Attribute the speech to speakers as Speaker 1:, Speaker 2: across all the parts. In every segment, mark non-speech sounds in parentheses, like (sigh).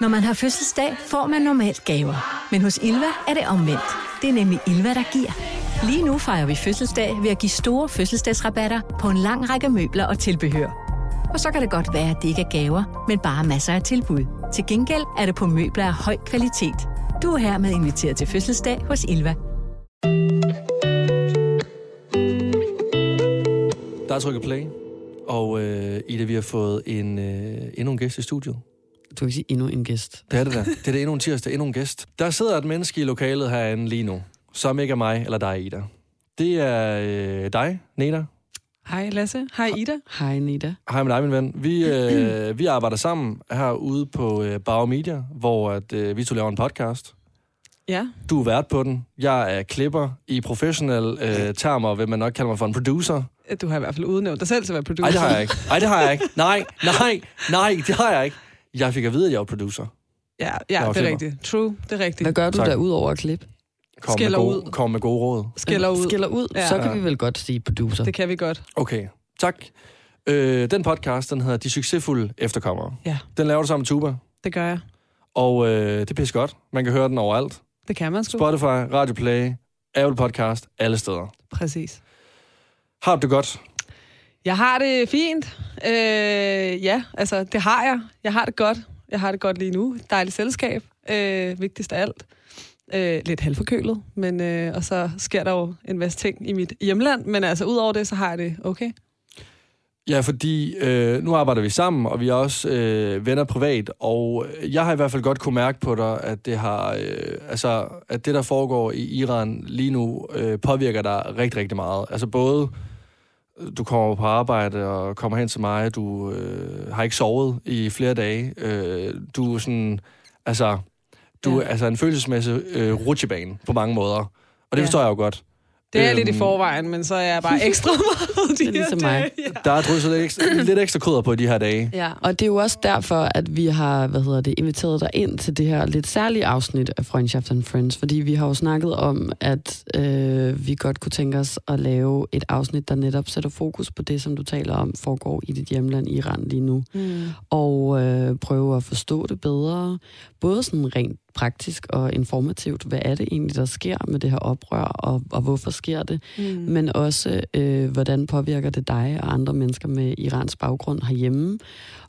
Speaker 1: Når man har fødselsdag, får man normalt gaver. Men hos Ilva er det omvendt. Det er nemlig Ilva, der giver. Lige nu fejrer vi fødselsdag ved at give store fødselsdagsrabatter på en lang række møbler og tilbehør. Og så kan det godt være, at det ikke er gaver, men bare masser af tilbud. Til gengæld er det på møbler af høj kvalitet. Du er hermed inviteret til fødselsdag hos Ilva.
Speaker 2: Der er trykket play, og øh, Ida, vi har fået en, øh, endnu en gæst i studiet.
Speaker 3: Du kan sige endnu en gæst.
Speaker 2: Det er det der. Det er det endnu en tirsdag, endnu en gæst. Der sidder et menneske i lokalet herinde lige nu, som ikke er mig eller dig, Ida. Det er øh, dig, Neda.
Speaker 4: Hej Lasse. Hej Ida.
Speaker 3: Hej, Nida.
Speaker 2: Hej med dig, min ven. Vi, øh, vi arbejder sammen herude på øh, Bauer Media, hvor at, øh, vi to laver en podcast.
Speaker 4: Ja.
Speaker 2: Du er vært på den. Jeg er klipper. I professionelle øh, termer vil man nok kalde mig for en producer.
Speaker 4: Du har i hvert fald udnævnt dig selv til at være producer.
Speaker 2: Nej, det har jeg ikke. Nej, det har jeg ikke. Nej, nej, nej, det har jeg ikke. Jeg fik at vide, at jeg var producer.
Speaker 4: Ja, ja det er
Speaker 2: klipper.
Speaker 4: rigtigt. True, det er rigtigt.
Speaker 3: Hvad gør du
Speaker 2: Tak.
Speaker 3: der ud over at klippe?
Speaker 2: Kom med,
Speaker 4: Skælder
Speaker 2: gode,
Speaker 4: ud.
Speaker 2: kom med gode råd.
Speaker 4: Skælder ud.
Speaker 3: Skiller ud,
Speaker 4: Ja.
Speaker 3: så kan vi vel godt sige producer.
Speaker 4: Det kan vi godt.
Speaker 2: Okay, tak. Øh, den podcast, den hedder De Succesfulde Efterkommere.
Speaker 4: Ja.
Speaker 2: Den laver du sammen med Tuba,
Speaker 4: Det gør jeg.
Speaker 2: og øh, det er pisse godt. Man kan høre den overalt.
Speaker 4: Det kan man sgu.
Speaker 2: Spotify, Radio Play, Apple Podcast, alle steder.
Speaker 4: Præcis.
Speaker 2: Har du det godt?
Speaker 4: Jeg har det fint. Øh, ja, altså det har jeg. Jeg har det godt. Jeg har det godt lige nu. Dejligt selskab. Øh, vigtigst af alt. Øh, lidt halvforkølet, men øh, og så sker der jo en masse ting i mit hjemland, men altså udover det, så har jeg det okay.
Speaker 2: Ja, fordi øh, nu arbejder vi sammen, og vi er også øh, venner privat, og jeg har i hvert fald godt kunne mærke på dig, at det har, øh, altså, at det, der foregår i Iran lige nu, øh, påvirker dig rigtig, rigtig meget. Altså både, du kommer på arbejde og kommer hen til mig, du øh, har ikke sovet i flere dage, øh, du er sådan, altså, du
Speaker 4: Ja.
Speaker 2: er altså en følelsesmæssig øh, rutsjebane på mange måder, og det
Speaker 4: Ja.
Speaker 2: forstår jeg jo godt.
Speaker 4: Det er jeg lidt i
Speaker 2: Øhm,
Speaker 4: forvejen, men så er jeg bare ekstra (laughs) meget de
Speaker 3: Det er ligesom
Speaker 4: her
Speaker 3: mig.
Speaker 4: dage. Ja.
Speaker 2: Der er drysset lidt ekstra, lidt ekstra krydder på i de her dage.
Speaker 4: Ja.
Speaker 3: Og det er jo også derfor, at vi har hvad hedder det, inviteret dig ind til det her lidt særlige afsnit af Friendship and Friends, fordi vi har jo snakket om, at øh, vi godt kunne tænke os at lave et afsnit, der netop sætter fokus på det, som du taler om, foregår i dit hjemland Iran lige nu.
Speaker 4: Mm.
Speaker 3: og øh, prøve at forstå det bedre. Både sådan rent praktisk og informativt. Hvad er det egentlig, der sker med det her oprør, og, og hvorfor sker det?
Speaker 4: Mm.
Speaker 3: Men også, øh, hvordan påvirker det dig og andre mennesker med Irans baggrund herhjemme?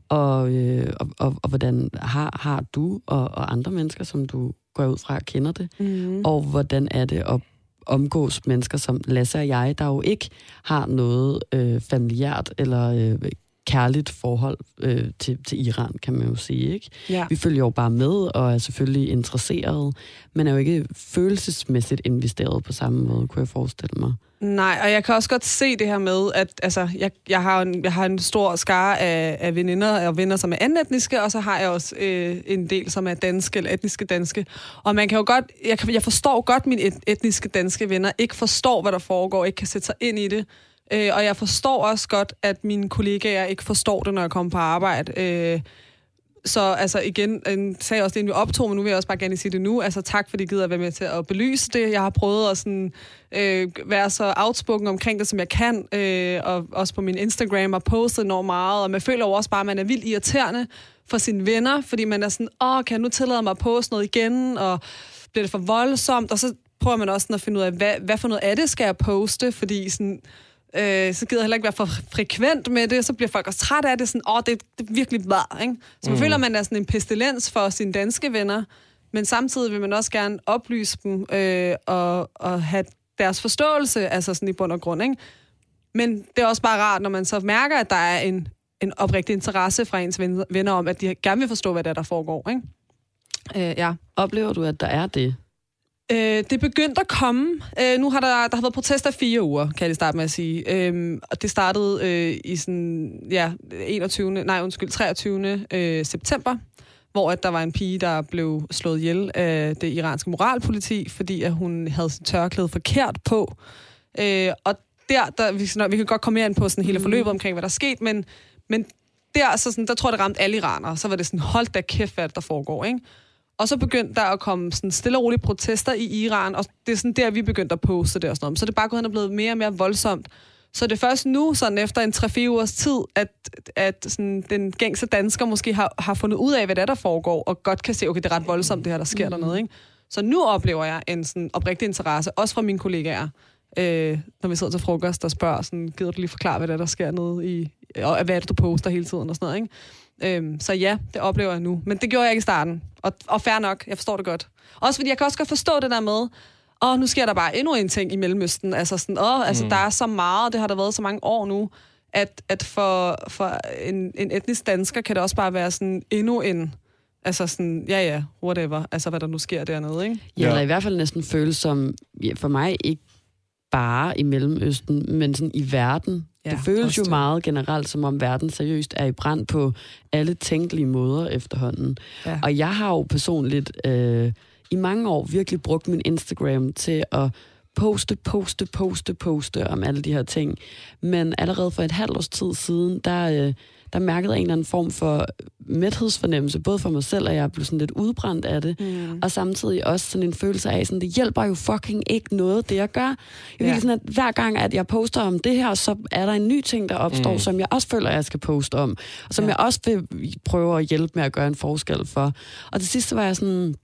Speaker 3: Og, øh, og, og, og hvordan har, har du og, og andre mennesker, som du går ud fra, kender det?
Speaker 4: Mm.
Speaker 3: Og hvordan er det at omgås mennesker som Lasse og jeg, der jo ikke har noget øh, familiært eller øh, kærligt forhold øh, til, til Iran, kan man jo sige. ikke.
Speaker 4: Ja.
Speaker 3: Vi følger jo bare med og er selvfølgelig interesseret, men er jo ikke følelsesmæssigt investeret på samme måde, kunne jeg forestille mig.
Speaker 4: Nej, og jeg kan også godt se det her med, at altså, jeg, jeg, har, en, jeg har en stor skare af, af veninder og venner, som er anden etniske, og så har jeg også øh, en del, som er danske eller etniske danske. Og man kan jo godt, jeg, kan, jeg forstår godt, at mine et, etniske danske venner ikke forstår, hvad der foregår, ikke kan sætte sig ind i det. Øh, og jeg forstår også godt, at mine kollegaer ikke forstår det, når jeg kommer på arbejde. Øh, så altså igen, jeg sagde også det, inden vi optog, men nu vil jeg også bare gerne sige det nu. Altså tak, fordi I gider at være med til at belyse det. Jeg har prøvet at sådan, øh, være så outspoken omkring det, som jeg kan. Øh, og også på min Instagram har postet enormt meget. Og man føler jo også bare, at man er vildt irriterende for sine venner, fordi man er sådan, åh, kan jeg nu tillade mig at poste noget igen? Og bliver det for voldsomt? Og så prøver man også sådan at finde ud af, hvad, hvad for noget af det skal jeg poste? Fordi sådan, øh, så gider jeg heller ikke være for frekvent med det, så bliver folk også trætte af det, sådan, åh, det, det er virkelig bad, ikke? Så man mm. føler, at man er sådan en pestilens for sine danske venner, men samtidig vil man også gerne oplyse dem øh, og, og have deres forståelse, altså sådan i bund og grund, ikke? Men det er også bare rart, når man så mærker, at der er en, en oprigtig interesse fra ens ven- venner om, at de gerne vil forstå, hvad der, er, der foregår, ikke? Øh, ja.
Speaker 3: Oplever du, at der er det?
Speaker 4: Øh, det er begyndt at komme. Øh, nu har der, der har været protester i fire uger, kan jeg starte med at sige. Øh, og det startede øh, i sådan, ja, 21. Nej, undskyld, 23. Øh, september, hvor at der var en pige, der blev slået ihjel af det iranske moralpoliti, fordi at hun havde sit tørklæde forkert på. Øh, og der, der vi, sådan, vi kan godt komme mere ind på sådan hele forløbet omkring, hvad der er sket, men, men der, så sådan, der tror jeg, det ramte alle iranere. Så var det sådan, hold da kæft, hvad der foregår, ikke? Og så begyndte der at komme sådan stille og rolige protester i Iran, og det er sådan der, vi begyndte at poste det og sådan noget. Så det er bare gået hen og blevet mere og mere voldsomt. Så det er først nu, sådan efter en 3-4 ugers tid, at, at sådan, den gængse dansker måske har, har fundet ud af, hvad det er, der foregår, og godt kan se, okay, det er ret voldsomt, det her, der sker mm. dernede. Ikke? Så nu oplever jeg en sådan, oprigtig interesse, også fra mine kollegaer, øh, når vi sidder til frokost, der spørger, sådan, gider du lige forklare, hvad det er, der sker nede i, og hvad er det, du poster hele tiden og sådan noget, ikke? Øhm, så ja, det oplever jeg nu. Men det gjorde jeg ikke i starten. Og, og fair nok, jeg forstår det godt. Også fordi jeg kan også godt forstå det der med, åh, nu sker der bare endnu en ting i Mellemøsten. Altså sådan, åh, altså, mm. der er så meget, det har der været så mange år nu, at, at for, for en, en etnisk dansker kan det også bare være sådan endnu en... Altså sådan, ja ja, whatever. Altså, hvad der nu sker dernede, ikke?
Speaker 3: Ja, eller i hvert fald næsten føles som, ja, for mig ikke bare i Mellemøsten, men sådan i verden. Ja, det føles jo det. meget generelt, som om verden seriøst er i brand på alle tænkelige måder efterhånden. Ja. Og jeg har jo personligt øh, i mange år virkelig brugt min Instagram til at poste, poste, poste, poste om alle de her ting. Men allerede for et halvt års tid siden, der... Øh, der mærkede jeg en eller anden form for mæthedsfornemmelse, både for mig selv, og jeg blev sådan lidt udbrændt af det, mm. og samtidig også sådan en følelse af, sådan, det hjælper jo fucking ikke noget, det jeg gør. Jeg ja. sådan, at hver gang, at jeg poster om det her, så er der en ny ting, der opstår, mm. som jeg også føler, jeg skal poste om, og som ja. jeg også vil prøve at hjælpe med at gøre en forskel for. Og det sidste var jeg sådan,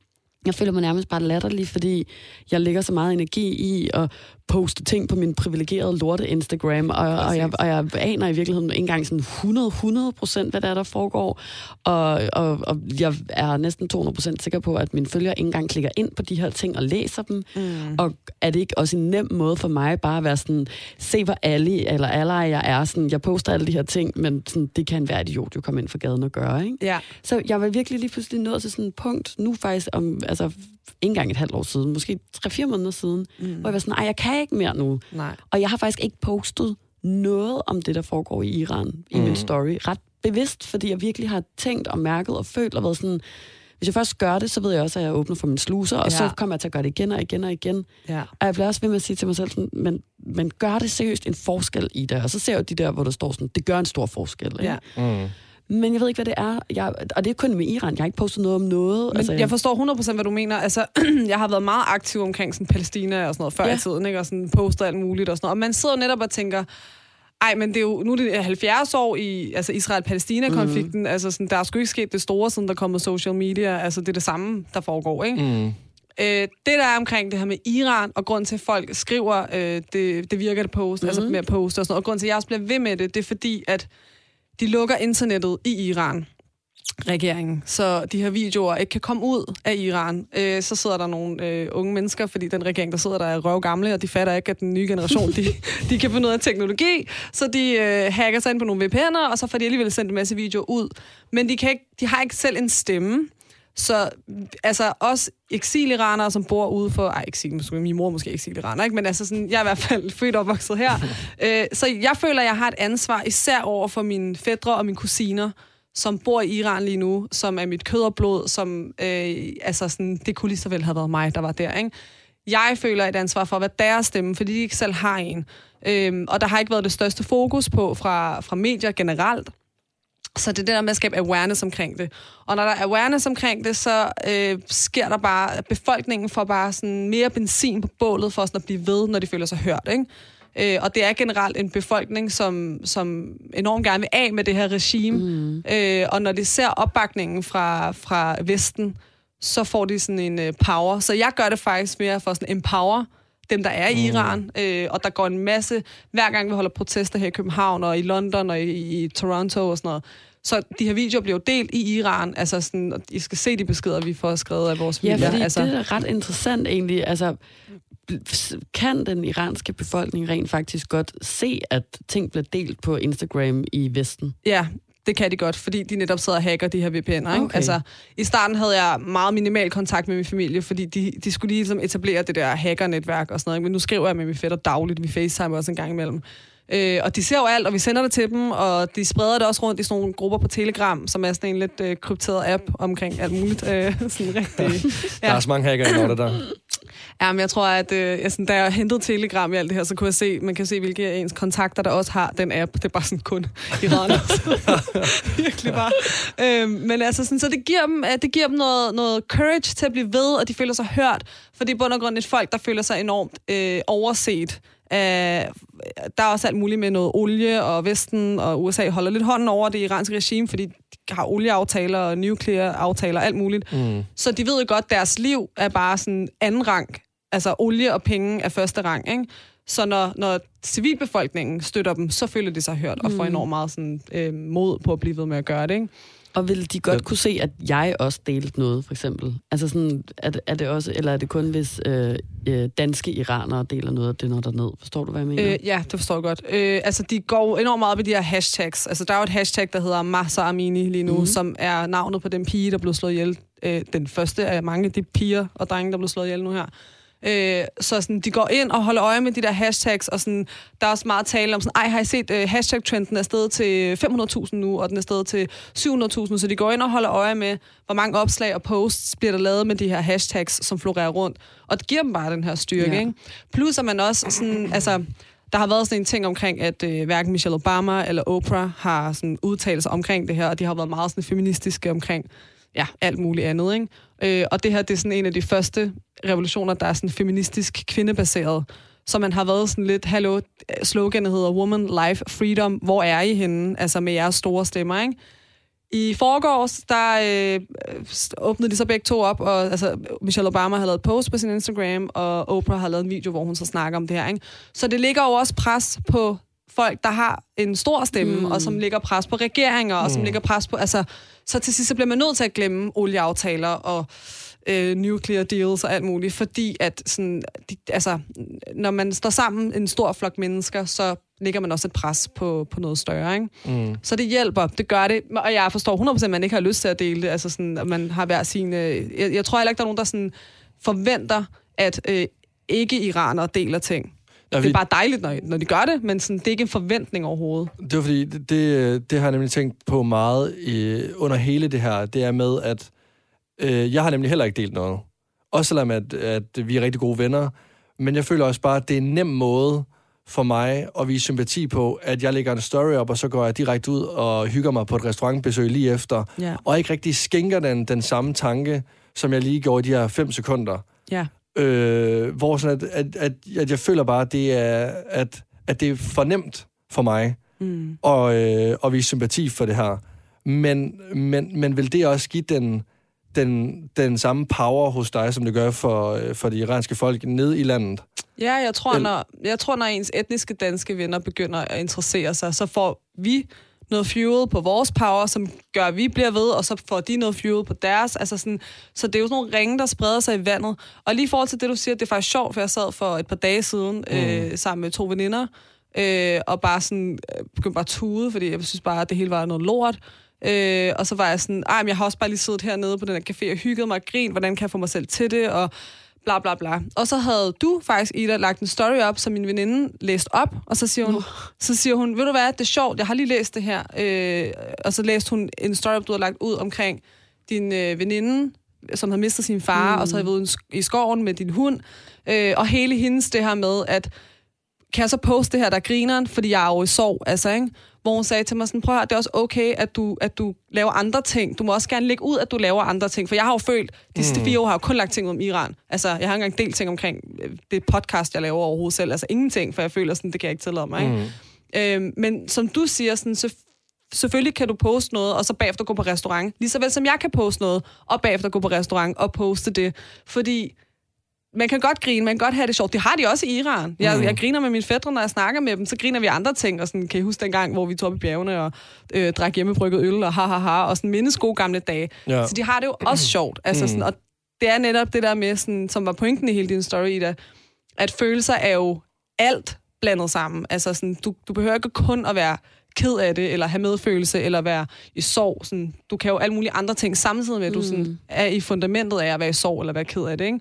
Speaker 3: jeg føler mig nærmest bare latterlig, fordi jeg lægger så meget energi i at poste ting på min privilegerede lorte Instagram, og, og, jeg, og jeg aner i virkeligheden ikke engang sådan 100, 100 procent, hvad der er, der foregår. Og, og, og jeg er næsten 200 procent sikker på, at mine følgere ikke engang klikker ind på de her ting og læser dem. Mm. Og er det ikke også en nem måde for mig bare at være sådan, se hvor alle eller alle jeg er. Sådan, jeg poster alle de her ting, men sådan, det kan være idiot jo komme ind for gaden og gøre. Ikke?
Speaker 4: Ja.
Speaker 3: Så jeg var virkelig lige pludselig nået til sådan et punkt, nu faktisk om, altså ikke engang et halvt år siden, måske 3-4 måneder siden, mm. hvor jeg var sådan, nej, jeg kan ikke mere nu.
Speaker 4: Nej.
Speaker 3: Og jeg har faktisk ikke postet noget om det, der foregår i Iran i mm. min story. Ret bevidst, fordi jeg virkelig har tænkt og mærket og følt og været sådan, hvis jeg først gør det, så ved jeg også, at jeg åbner for mine sluser, og ja. så kommer jeg til at gøre det igen og igen og igen.
Speaker 4: Ja.
Speaker 3: Og jeg bliver også ved med at sige til mig selv, sådan, men, men gør det seriøst en forskel i det? Og så ser jeg de der, hvor der står sådan, det gør en stor forskel. Ikke?
Speaker 4: Ja.
Speaker 3: Mm. Men jeg ved ikke, hvad det er. Jeg, og det er kun med Iran. Jeg har ikke postet noget om noget.
Speaker 4: Men altså, jeg forstår 100% hvad du mener. Altså, (clears throat) jeg har været meget aktiv omkring sådan Palæstina og sådan noget før ja. i tiden, ikke? og sådan poster alt muligt og sådan noget. Og man sidder netop og tænker, ej, men det er jo, nu er det 70 år i altså Israel-Palæstina-konflikten. Mm. Altså, sådan, der er sgu ikke sket det store, siden der kommer social media. Altså, det er det samme, der foregår, ikke? Mm. Øh, det, der er omkring det her med Iran, og grund til, at folk skriver, øh, det, det virker det post, mm. altså med at poste og sådan noget, og grund til, at jeg også bliver ved med det, det er fordi, at de lukker internettet i Iran regeringen, så de her videoer ikke kan komme ud af Iran. Øh, så sidder der nogle øh, unge mennesker, fordi den regering, der sidder der, er røv gamle, og de fatter ikke, at den nye generation, de, (laughs) de kan finde ud af teknologi, så de øh, hacker sig ind på nogle VPN'er, og så får de alligevel sendt en masse videoer ud. Men de, kan ikke, de har ikke selv en stemme, så altså også eksiliranere, som bor ude for... Ej, eksil, måske, min mor er måske eksiliraner, ikke? Men altså sådan, jeg er i hvert fald (laughs) født og opvokset her. (laughs) øh, så jeg føler, at jeg har et ansvar, især over for mine fædre og mine kusiner, som bor i Iran lige nu, som er mit kød og blod, som... Øh, altså sådan, det kunne lige så vel have været mig, der var der, ikke? Jeg føler et ansvar for være deres stemme, fordi de ikke selv har en. Øhm, og der har ikke været det største fokus på fra, fra medier generelt. Så det er det der med at skabe awareness omkring det. Og når der er awareness omkring det, så øh, sker der bare, befolkningen får bare sådan mere benzin på bålet for sådan at blive ved, når de føler sig hørt. Ikke? Øh, og det er generelt en befolkning, som, som enormt gerne vil af med det her regime. Mm. Øh, og når de ser opbakningen fra, fra Vesten, så får de sådan en øh, power. Så jeg gør det faktisk mere for sådan empower dem, der er i mm. Iran. Øh, og der går en masse, hver gang vi holder protester her i København og i London og i, i Toronto og sådan noget, så de her videoer bliver jo delt i Iran. Altså sådan, I skal se de beskeder, vi får skrevet af vores
Speaker 3: familier.
Speaker 4: Ja,
Speaker 3: fordi
Speaker 4: altså,
Speaker 3: det er ret interessant egentlig. Altså, kan den iranske befolkning rent faktisk godt se, at ting bliver delt på Instagram i Vesten?
Speaker 4: Ja, det kan de godt, fordi de netop sidder og hacker de her VPN'er. Ikke? Okay. Altså, I starten havde jeg meget minimal kontakt med min familie, fordi de, de skulle lige ligesom etablere det der hackernetværk og sådan noget. Men nu skriver jeg med min fætter dagligt, vi facetimer også en gang imellem. Øh, og de ser jo alt, og vi sender det til dem, og de spreder det også rundt i sådan nogle grupper på Telegram, som er sådan en lidt øh, krypteret app omkring alt muligt. Øh, (laughs) sådan rigtig, (laughs)
Speaker 2: ja. Der er så mange hacker i der.
Speaker 4: Ja, men jeg tror, at øh, jeg, sådan, da jeg hentede Telegram i alt det her, så kunne jeg se, man kan se, hvilke af ens kontakter, der også har den app. Det er bare sådan kun i (laughs) Virkelig bare. Øh, men altså, sådan, så det giver dem, det giver dem noget, noget courage til at blive ved, og de føler sig hørt. For det er bund og grund et folk, der føler sig enormt øh, overset Øh, der er også alt muligt med noget olie, og Vesten og USA holder lidt hånden over det iranske regime, fordi de har olieaftaler og nuclear aftaler og alt muligt. Mm. Så de ved jo godt, at deres liv er bare sådan anden rang. Altså olie og penge er første rang, ikke? Så når, når civilbefolkningen støtter dem, så føler de sig hørt og får enormt meget sådan, øh, mod på at blive ved med at gøre det. Ikke?
Speaker 3: Og vil de godt kunne se, at jeg også delte noget, for eksempel? Altså sådan, er det, er det også, eller er det kun, hvis øh, øh, danske iranere deler noget af det, når der ned? Forstår du, hvad jeg mener?
Speaker 4: Øh, ja, det forstår jeg godt. Øh, altså, de går enormt meget op i de her hashtags. Altså, der er jo et hashtag, der hedder Masa Amini lige nu, mm. som er navnet på den pige, der blev slået ihjel. Øh, den første af mange af de piger og drenge, der blev slået ihjel nu her. Øh, så sådan, de går ind og holder øje med de der hashtags, og sådan, der er også meget tale om sådan, ej, har I set, uh, hashtag-trenden er stedet til 500.000 nu, og den er stedet til 700.000, så de går ind og holder øje med, hvor mange opslag og posts bliver der lavet med de her hashtags, som florerer rundt. Og det giver dem bare den her styrke, ja. ikke? Plus er man også sådan, altså, der har været sådan en ting omkring, at øh, hverken Michelle Obama eller Oprah har sådan udtalt sig omkring det her, og de har været meget sådan feministiske omkring ja, alt muligt andet. Ikke? Øh, og det her, det er sådan en af de første revolutioner, der er sådan feministisk kvindebaseret. Så man har været sådan lidt, hallo, sloganet hedder Woman, Life, Freedom. Hvor er I henne? Altså med jeres store stemmer, ikke? I forgårs, der øh, åbnede de så begge to op, og altså, Michelle Obama har lavet et post på sin Instagram, og Oprah har lavet en video, hvor hun så snakker om det her. Ikke? Så det ligger jo også pres på folk, der har en stor stemme, mm. og som ligger pres på regeringer, og mm. som ligger pres på... Altså, så til sidst så bliver man nødt til at glemme olieaftaler og øh, nuclear deals og alt muligt, fordi at sådan, de, altså, når man står sammen en stor flok mennesker, så ligger man også et pres på, på noget større. Ikke? Mm. Så det hjælper, det gør det. Og jeg forstår 100% at man ikke har lyst til at dele det, altså sådan, at man har hver sin... Øh, jeg, jeg tror heller ikke, der er nogen, der sådan forventer, at øh, ikke-iranere deler ting. Ja, det er bare dejligt, når, når de gør det, men sådan, det er ikke en forventning overhovedet.
Speaker 2: Det er fordi, det, det, det har jeg nemlig tænkt på meget i, under hele det her. Det er med, at øh, jeg har nemlig heller ikke delt noget. Også selvom, at, at vi er rigtig gode venner. Men jeg føler også bare, at det er en nem måde for mig at vise sympati på, at jeg lægger en story op, og så går jeg direkte ud og hygger mig på et restaurantbesøg lige efter. Ja. Og ikke rigtig skænker den, den samme tanke, som jeg lige gjorde i de her fem sekunder.
Speaker 4: Ja.
Speaker 2: Øh, hvor sådan, at, at, at, at jeg føler bare, at det er, at, at det er for nemt for mig mm. at, øh, at vise sympati for det her. Men, men, men vil det også give den, den, den samme power hos dig, som det gør for, øh, for de iranske folk ned i landet?
Speaker 4: Ja, jeg tror, når, jeg tror, når ens etniske danske venner begynder at interessere sig, så får vi noget fuel på vores power, som gør, at vi bliver ved, og så får de noget fuel på deres. Altså sådan, så det er jo sådan nogle ringe, der spreder sig i vandet. Og lige i forhold til det, du siger, det er faktisk sjovt, for jeg sad for et par dage siden mm. øh, sammen med to veninder, øh, og bare sådan øh, begyndte bare at tude, fordi jeg synes bare, at det hele var noget lort. Øh, og så var jeg sådan, ej, men jeg har også bare lige siddet hernede på den her café og hygget mig og grint, hvordan kan jeg få mig selv til det, og bla bla bla. Og så havde du faktisk, Ida, lagt en story op, som min veninde læste op, og så siger hun, uh. så siger hun ved du hvad, det er sjovt, jeg har lige læst det her. Øh, og så læste hun en story op, du har lagt ud omkring din øh, veninde, som har mistet sin far, mm. og så har været i skoven med din hund. Øh, og hele hendes det her med, at kan jeg så poste det her, der griner, fordi jeg er jo i sorg, altså, ikke? Hvor hun sagde til mig sådan, prøv at det er også okay, at du, at du laver andre ting. Du må også gerne lægge ud, at du laver andre ting. For jeg har jo følt, de sidste mm. fire år har jeg jo kun lagt ting om Iran. Altså, jeg har ikke engang delt ting omkring øh, det podcast, jeg laver overhovedet selv. Altså ingenting, for jeg føler sådan, det kan jeg ikke tillade mig. Ikke? Mm. Øhm, men som du siger, sådan, så selvfølgelig kan du poste noget, og så bagefter gå på restaurant. Lige så vel som jeg kan poste noget, og bagefter gå på restaurant og poste det. Fordi man kan godt grine, man kan godt have det sjovt. Det har de også i Iran. Jeg, mm. jeg griner med mine fædre, når jeg snakker med dem, så griner vi andre ting. Og sådan, kan I huske dengang, hvor vi tog op i bjergene og øh, drak hjemmebrygget øl og ha, ha, ha, og sådan mindes gode gamle dage. Ja. Så de har det jo også sjovt. Altså, sådan, og det er netop det der med, sådan, som var pointen i hele din story, Ida, at følelser er jo alt blandet sammen. Altså, sådan, du, du behøver ikke kun at være ked af det, eller have medfølelse, eller være i sorg. Sådan, du kan jo alle mulige andre ting samtidig med, at du sådan, mm. er i fundamentet af at være i sorg, eller være ked af det, ikke?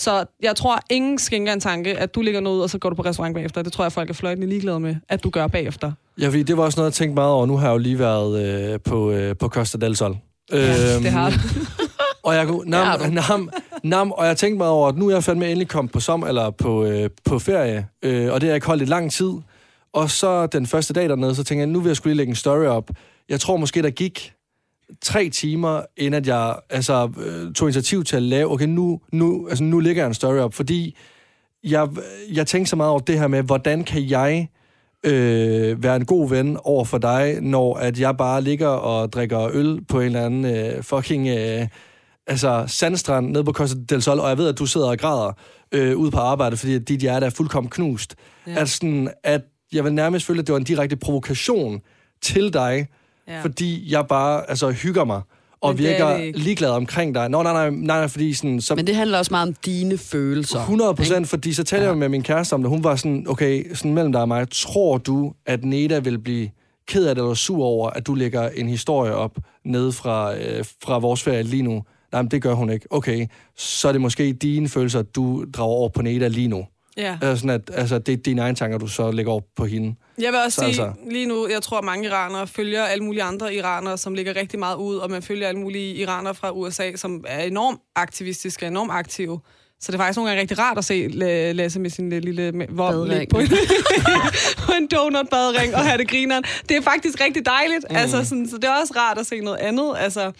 Speaker 4: Så jeg tror, ingen skænker en tanke, at du ligger noget, og så går du på restaurant bagefter. Det tror jeg, folk er fløjtende ligeglade med, at du gør bagefter.
Speaker 2: Ja, fordi det var også noget, jeg tænkte meget over. Nu har jeg jo lige været øh, på, øh, på Costa del Sol.
Speaker 4: Ja, øhm, det har du. (laughs)
Speaker 2: og jeg kunne, nam, (laughs) nam, nam, og jeg tænkte meget over, at nu er jeg fandme endelig kommet på som eller på, øh, på ferie, øh, og det har jeg ikke holdt i lang tid. Og så den første dag dernede, så tænkte jeg, nu vil jeg skulle lige lægge en story op. Jeg tror måske, der gik tre timer, inden at jeg altså, øh, tog initiativ til at lave, okay, nu, nu, altså, nu ligger jeg en story op, fordi jeg, jeg tænkte så meget over det her med, hvordan kan jeg øh, være en god ven over for dig, når at jeg bare ligger og drikker øl på en eller anden øh, fucking øh, altså sandstrand nede på Costa del Sol, og jeg ved, at du sidder og græder øh, ude på arbejde, fordi dit hjerte er fuldkommen knust. Ja. Sådan, at jeg vil nærmest føle, at det var en direkte provokation til dig, ja. fordi jeg bare altså, hygger mig og Men virker ligeglad omkring dig. Nå, nej, nej, nej, nej fordi sådan... Så,
Speaker 3: Men det handler også meget om dine følelser.
Speaker 2: 100 procent, fordi så talte ja. jeg med min kæreste om det. Hun var sådan, okay, sådan mellem dig og mig, tror du, at Neda vil blive ked af det eller sur over, at du lægger en historie op ned fra, øh, fra vores ferie lige nu? Nej, men det gør hun ikke. Okay, så er det måske dine følelser, du drager over på Neda lige nu. Ja. Altså, sådan at, altså, det er dine egne tanker, du så lægger over på hende.
Speaker 4: Jeg vil også så, sige, altså... lige nu, jeg tror, at mange iranere følger alle mulige andre iranere, som ligger rigtig meget ud, og man følger alle mulige iranere fra USA, som er enormt aktivistiske, enormt aktive. Så det er faktisk nogle gange rigtig rart at se Lasse med sin lille vogn på, en, (laughs) på en donut-badring og have det grineren. Det er faktisk rigtig dejligt. Mm. Altså, sådan, så det er også rart at se noget andet. Altså,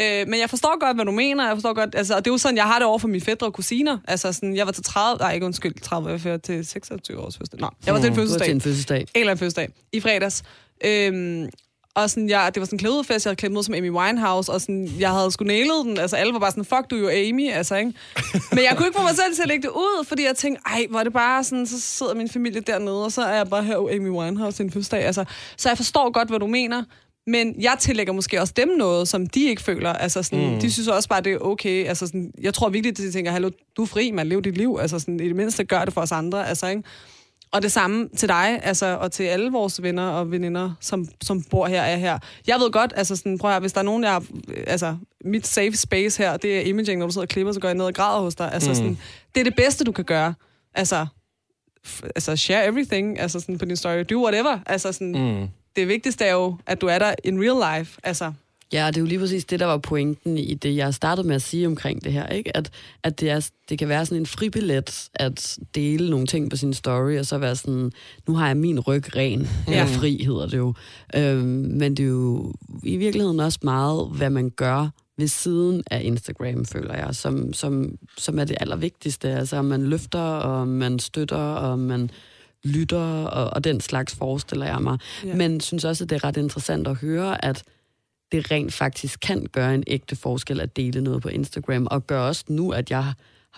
Speaker 4: Øh, men jeg forstår godt, hvad du mener. Jeg forstår godt, altså, og det er jo sådan, jeg har det over for mine fædre og kusiner. Altså, sådan, jeg var til 30, nej, ikke undskyld, 30, jeg var til 26 års fødselsdag. Nej, jeg var til en fødselsdag.
Speaker 3: til en fødselsdag. En
Speaker 4: eller anden fødselsdag. I fredags. Øhm, og sådan, jeg, det var sådan en klædefest, jeg havde klædt ud som Amy Winehouse, og sådan, jeg havde sgu nailet den. Altså, alle var bare sådan, fuck du jo Amy, altså, ikke? (laughs) Men jeg kunne ikke få mig selv til at lægge det ud, fordi jeg tænkte, ej, var det bare sådan, så sidder min familie dernede, og så er jeg bare her Amy Winehouse til en fødselsdag. Altså, så jeg forstår godt, hvad du mener, men jeg tillægger måske også dem noget, som de ikke føler. Altså sådan, mm. De synes også bare, det er okay. Altså sådan, jeg tror virkelig, at de tænker, hallo, du er fri, man lever dit liv. Altså sådan, i det mindste gør det for os andre. Altså, ikke? Og det samme til dig, altså, og til alle vores venner og veninder, som, som bor her er her. Jeg ved godt, altså sådan, prøv at hvis der er nogen, jeg har, altså, mit safe space her, det er imaging, når du sidder og klipper, så går jeg ned og græder hos dig. Altså, mm. sådan, det er det bedste, du kan gøre. Altså, altså share everything, altså sådan på din story. Do whatever. Altså sådan, mm det vigtigste er jo, at du er der in real life. Altså.
Speaker 3: Ja, det er jo lige præcis det, der var pointen i det, jeg startede med at sige omkring det her. Ikke? At, at det, er, det kan være sådan en fribillet at dele nogle ting på sin story, og så være sådan, nu har jeg min ryg ren, ja. fri hedder det jo. Øhm, men det er jo i virkeligheden også meget, hvad man gør ved siden af Instagram, føler jeg, som, som, som er det allervigtigste. Altså, man løfter, og man støtter, og man lytter og, og den slags forestiller jeg mig. Ja. Men synes også, at det er ret interessant at høre, at det rent faktisk kan gøre en ægte forskel at dele noget på Instagram, og gør også nu, at jeg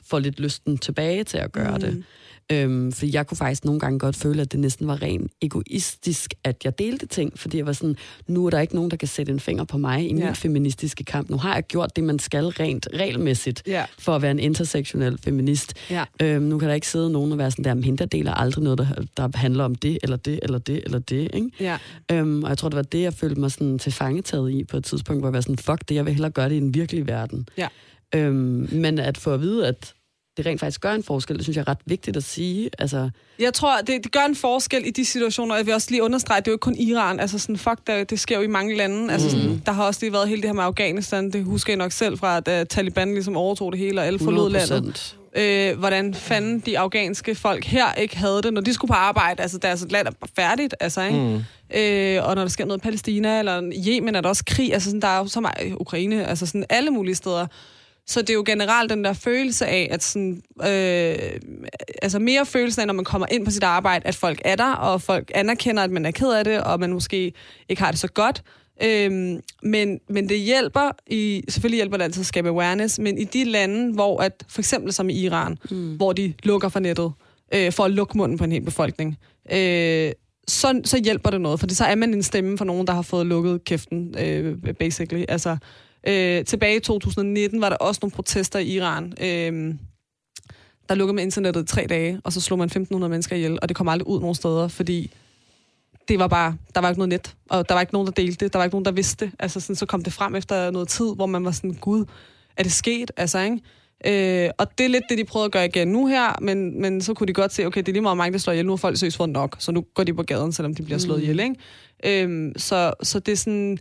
Speaker 3: får lidt lysten tilbage til at gøre mm. det. Øhm, fordi jeg kunne faktisk nogle gange godt føle, at det næsten var rent egoistisk, at jeg delte ting, fordi jeg var sådan, nu er der ikke nogen, der kan sætte en finger på mig i min ja. feministiske kamp. Nu har jeg gjort det, man skal rent regelmæssigt, ja. for at være en intersektionel feminist. Ja. Øhm, nu kan der ikke sidde nogen og være sådan der, men hende deler aldrig noget, der, der handler om det, eller det, eller det, eller det. Ikke? Ja. Øhm, og jeg tror, det var det, jeg følte mig sådan til fangetaget i på et tidspunkt, hvor jeg var sådan, fuck det, jeg vil hellere gøre det i den virkelige verden. Ja. Øhm, men at få at vide, at det rent faktisk gør en forskel. Det synes jeg er ret vigtigt at sige. Altså...
Speaker 4: Jeg tror, det, det gør en forskel i de situationer. Jeg vil også lige understrege, det er jo ikke kun Iran. Altså sådan, fuck, det, det sker jo i mange lande. Altså sådan, mm. der har også lige været hele det her med Afghanistan. Det husker jeg nok selv fra, at uh, Taliban ligesom overtog det hele, og alle forlod 100%. landet. Øh, hvordan fanden de afghanske folk her ikke havde det, når de skulle på arbejde. Altså, deres land er færdigt, altså, ikke? Mm. Øh, og når der sker noget i Palæstina, eller Yemen er der også krig. Altså, sådan, der er jo så meget Ukraine, altså sådan alle mulige steder så det er jo generelt den der følelse af, at sådan, øh, altså mere følelsen af, når man kommer ind på sit arbejde, at folk er der, og folk anerkender, at man er ked af det, og man måske ikke har det så godt. Øhm, men, men det hjælper, i, selvfølgelig hjælper det altid at skabe awareness, men i de lande, hvor at, for eksempel som i Iran, mm. hvor de lukker for nettet, øh, for at lukke munden på en hel befolkning, øh, så, så hjælper det noget, for så er man en stemme for nogen, der har fået lukket kæften, øh, basically. Altså, Øh, tilbage i 2019 var der også nogle protester i Iran. Øh, der lukkede med internettet tre dage, og så slog man 1.500 mennesker ihjel, og det kom aldrig ud nogen steder, fordi det var bare, der var ikke noget net, og der var ikke nogen, der delte det, der var ikke nogen, der vidste det. Altså sådan, så kom det frem efter noget tid, hvor man var sådan, gud, er det sket? Altså, ikke? Øh, og det er lidt det, de prøvede at gøre igen nu her, men, men så kunne de godt se, okay, det er lige meget mange, der slår ihjel, nu har folk søgt fået nok, så nu går de på gaden, selvom de bliver slået mm. ihjel, ikke? Øh, så, så det er sådan,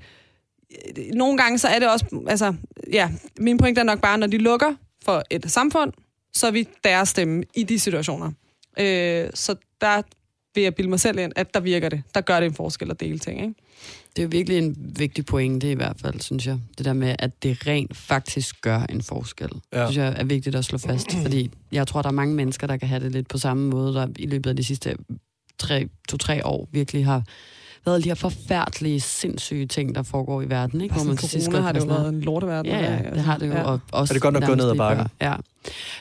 Speaker 4: nogle gange så er det også, altså, ja, min point er nok bare, når de lukker for et samfund, så er vi deres stemme i de situationer. Øh, så der vil jeg bilde mig selv ind, at der virker det. Der gør det en forskel at dele ting, ikke?
Speaker 3: Det er jo virkelig en vigtig pointe i hvert fald, synes jeg. Det der med, at det rent faktisk gør en forskel. Ja. Synes jeg er vigtigt at slå fast, (clears throat) fordi jeg tror, der er mange mennesker, der kan have det lidt på samme måde, der i løbet af de sidste to-tre år virkelig har været de her forfærdelige, sindssyge ting, der foregår i verden. Ikke?
Speaker 4: Hvor man til sidst har det jo været en lorteverden.
Speaker 3: Ja, ja, det har det jo. Ja. Og
Speaker 2: også er det godt nok gået ned ad bakken?
Speaker 3: Ja.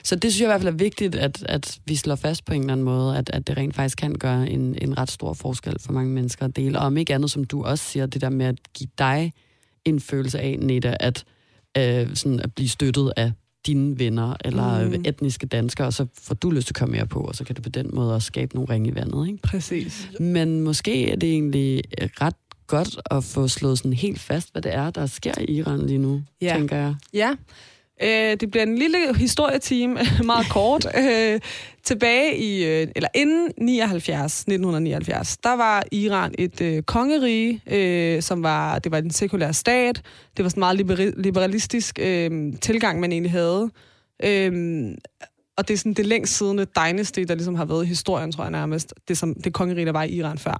Speaker 3: Så det synes jeg i hvert fald er vigtigt, at, at vi slår fast på en eller anden måde, at, at det rent faktisk kan gøre en, en ret stor forskel for mange mennesker at dele. Og om ikke andet, som du også siger, det der med at give dig en følelse af, Netta, at, øh, sådan at blive støttet af dine venner eller mm. etniske danskere, og så får du lyst til at komme mere på, og så kan du på den måde også skabe nogle ringe i vandet. Ikke?
Speaker 4: Præcis.
Speaker 3: Men måske er det egentlig ret godt at få slået sådan helt fast, hvad det er, der sker i Iran lige nu, ja. tænker jeg.
Speaker 4: Ja, Øh, det bliver en lille historietime, (laughs) meget kort. Øh, tilbage i, øh, eller inden 79, 1979, der var Iran et øh, kongerige, øh, som var, det var en sekulær stat. Det var sådan en meget liberalistisk øh, tilgang, man egentlig havde. Øh, og det er sådan det længst siddende dynasty, der ligesom har været i historien, tror jeg nærmest. Det, som, det kongerige, der var i Iran før.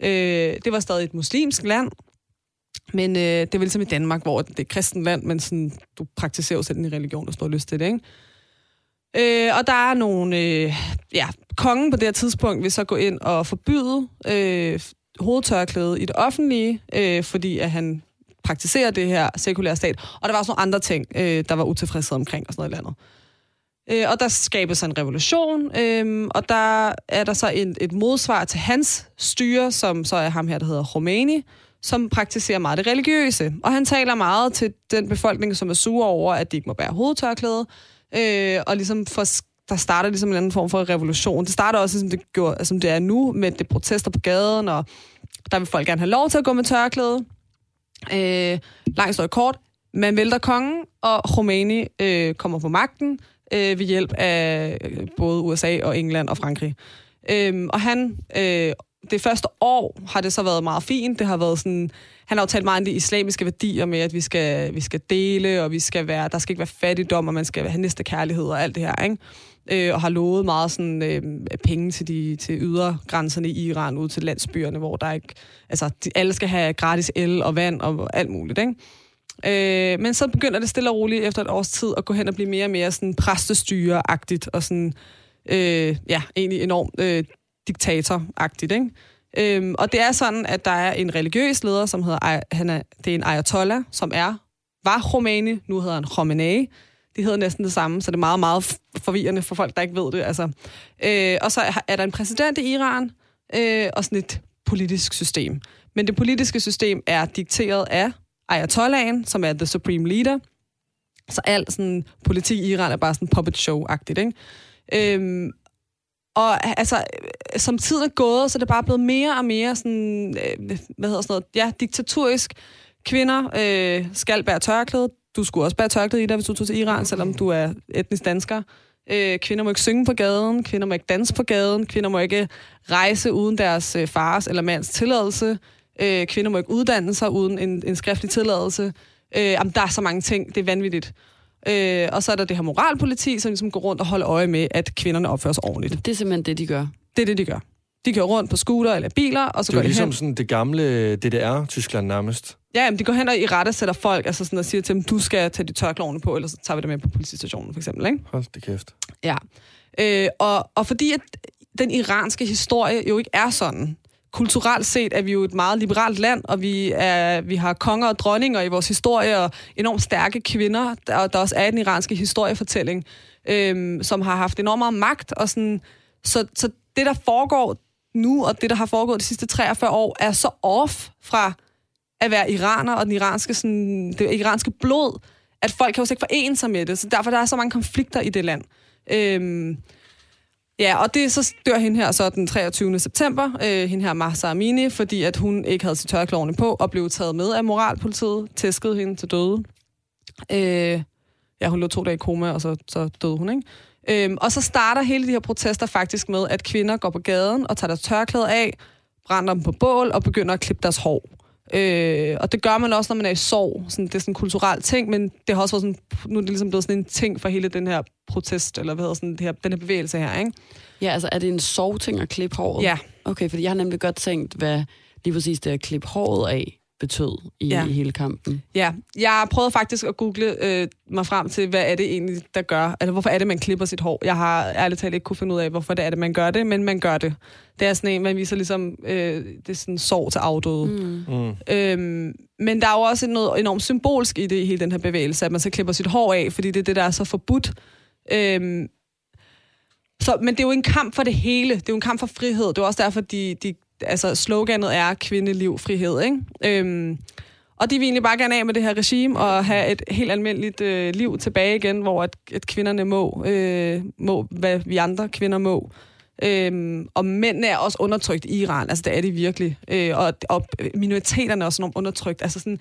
Speaker 4: Øh, det var stadig et muslimsk land, men øh, det er vel som i Danmark, hvor det er kristen land, men sådan, du praktiserer jo selv en religion, hvis du har lyst til det, ikke? Øh, og der er nogle... Øh, ja, kongen på det her tidspunkt vil så gå ind og forbyde øh, hovedtørklæde i det offentlige, øh, fordi at han praktiserer det her sekulære stat. Og der var også nogle andre ting, øh, der var utilfredshed omkring og sådan noget i landet. Øh, og der skabes en revolution, øh, og der er der så en, et modsvar til hans styre, som så er ham her, der hedder Khomeini, som praktiserer meget det religiøse. Og han taler meget til den befolkning, som er sure over, at de ikke må bære hovedtørklæde. Øh, og ligesom for, der starter ligesom en anden form for revolution. Det starter også, som det, gjorde, som det er nu, med det protester på gaden, og der vil folk gerne have lov til at gå med tørklæde. Øh, langt står kort. Man vælter kongen, og Khomeini øh, kommer på magten øh, ved hjælp af øh, både USA og England og Frankrig. Øh, og han øh, det første år har det så været meget fint. Det har været sådan, han har jo talt meget om de islamiske værdier med, at vi skal, vi skal dele, og vi skal være, der skal ikke være fattigdom, og man skal have næste kærlighed og alt det her, ikke? Øh, og har lovet meget sådan, øh, penge til, de, til ydergrænserne i Iran, ud til landsbyerne, hvor der ikke, altså, de, alle skal have gratis el og vand og alt muligt, ikke? Øh, men så begynder det stille og roligt efter et års tid at gå hen og blive mere og mere sådan præstestyre-agtigt, og sådan, øh, ja, egentlig enormt øh, diktatoragtigt, ikke? Øhm, og det er sådan, at der er en religiøs leder, som hedder, han er, det er en ayatollah, som er, var Khomeini, nu hedder han Khomeini. De hedder næsten det samme, så det er meget, meget forvirrende for folk, der ikke ved det. Altså. Øh, og så er der en præsident i Iran, øh, og sådan et politisk system. Men det politiske system er dikteret af Ayatollahen, som er the supreme leader. Så alt sådan politik i Iran er bare sådan puppet show-agtigt, ikke? Øhm, og altså, som tiden er gået, så er det bare blevet mere og mere sådan, øh, hvad hedder sådan noget, ja, diktaturisk. Kvinder øh, skal bære tørklæde. Du skulle også bære tørklæde i dig, hvis du tog til Iran, selvom du er etnisk dansker. Øh, kvinder må ikke synge på gaden, kvinder må ikke danse på gaden, kvinder må ikke rejse uden deres øh, fars eller mands tilladelse, øh, kvinder må ikke uddanne sig uden en, en skriftlig tilladelse. Øh, jamen, der er så mange ting, det er vanvittigt. Øh, og så er der det her moralpoliti, som ligesom går rundt og holder øje med, at kvinderne opfører sig ordentligt.
Speaker 3: Det er simpelthen det, de gør?
Speaker 4: Det er det, de gør. De kører rundt på scooter eller biler, og så
Speaker 2: det
Speaker 4: går de
Speaker 2: ligesom
Speaker 4: hen.
Speaker 2: sådan det gamle DDR-Tyskland nærmest.
Speaker 4: Ja, jamen, de går hen og i rette sætter folk, altså sådan og siger til dem, du skal tage de tørklovene på, eller så tager vi det med på politistationen, for eksempel. Ikke?
Speaker 2: Hold det kæft.
Speaker 4: Ja. Øh, og, og fordi at den iranske historie jo ikke er sådan, kulturelt set er vi jo et meget liberalt land, og vi, er, vi har konger og dronninger i vores historie, og enormt stærke kvinder, der, der også er den iranske historiefortælling, øhm, som har haft enormt meget magt. Og sådan, så, så det, der foregår nu, og det, der har foregået de sidste 43 år, er så off fra at være iraner og den iranske, sådan, det iranske blod, at folk kan jo ikke forene sig med det. Så derfor der er så mange konflikter i det land. Øhm, Ja, og det så dør hende her så den 23. september, øh, hende her Mahsa Amini, fordi at hun ikke havde sit tørklovene på og blev taget med af moralpolitiet, tæskede hende til døde. Øh, ja, hun lå to dage i koma, og så, så døde hun, ikke? Øhm, og så starter hele de her protester faktisk med, at kvinder går på gaden og tager deres tørklæde af, brænder dem på bål og begynder at klippe deres hår. Øh, og det gør man også, når man er i sorg. Sådan, det er sådan en kulturel ting, men det har også været sådan, nu er det ligesom blevet sådan en ting for hele den her protest, eller hvad hedder sådan, det her, den her bevægelse her, ikke?
Speaker 3: Ja, altså er det en sorgting at klippe håret?
Speaker 4: Ja.
Speaker 3: Okay, fordi jeg har nemlig godt tænkt, hvad lige præcis det at klippe håret af betød i,
Speaker 4: Ja.
Speaker 3: hele kampen.
Speaker 4: Ja, jeg har prøvet faktisk at google øh, mig frem til, hvad er det egentlig, der gør, altså hvorfor er det, man klipper sit hår. Jeg har ærligt talt ikke kunne finde ud af, hvorfor det er det, man gør det, men man gør det. Det er sådan en, man viser ligesom, øh, det er sådan sorg til afdøde. Mm.
Speaker 2: Mm.
Speaker 4: Øhm, men der er jo også noget enormt symbolsk i det, i hele den her bevægelse, at man så klipper sit hår af, fordi det er det, der er så forbudt. Øhm, så, men det er jo en kamp for det hele. Det er jo en kamp for frihed. Det er også derfor, de, de, altså, sloganet er kvindeliv, frihed. Ikke? Øhm, og de vil egentlig bare gerne af med det her regime og have et helt almindeligt øh, liv tilbage igen, hvor at, at kvinderne må, øh, må, hvad vi andre kvinder må. Øhm, og mændene er også undertrykt i Iran, altså det er de virkelig. Øh, og, og minoriteterne er også undertrykt. Altså sådan,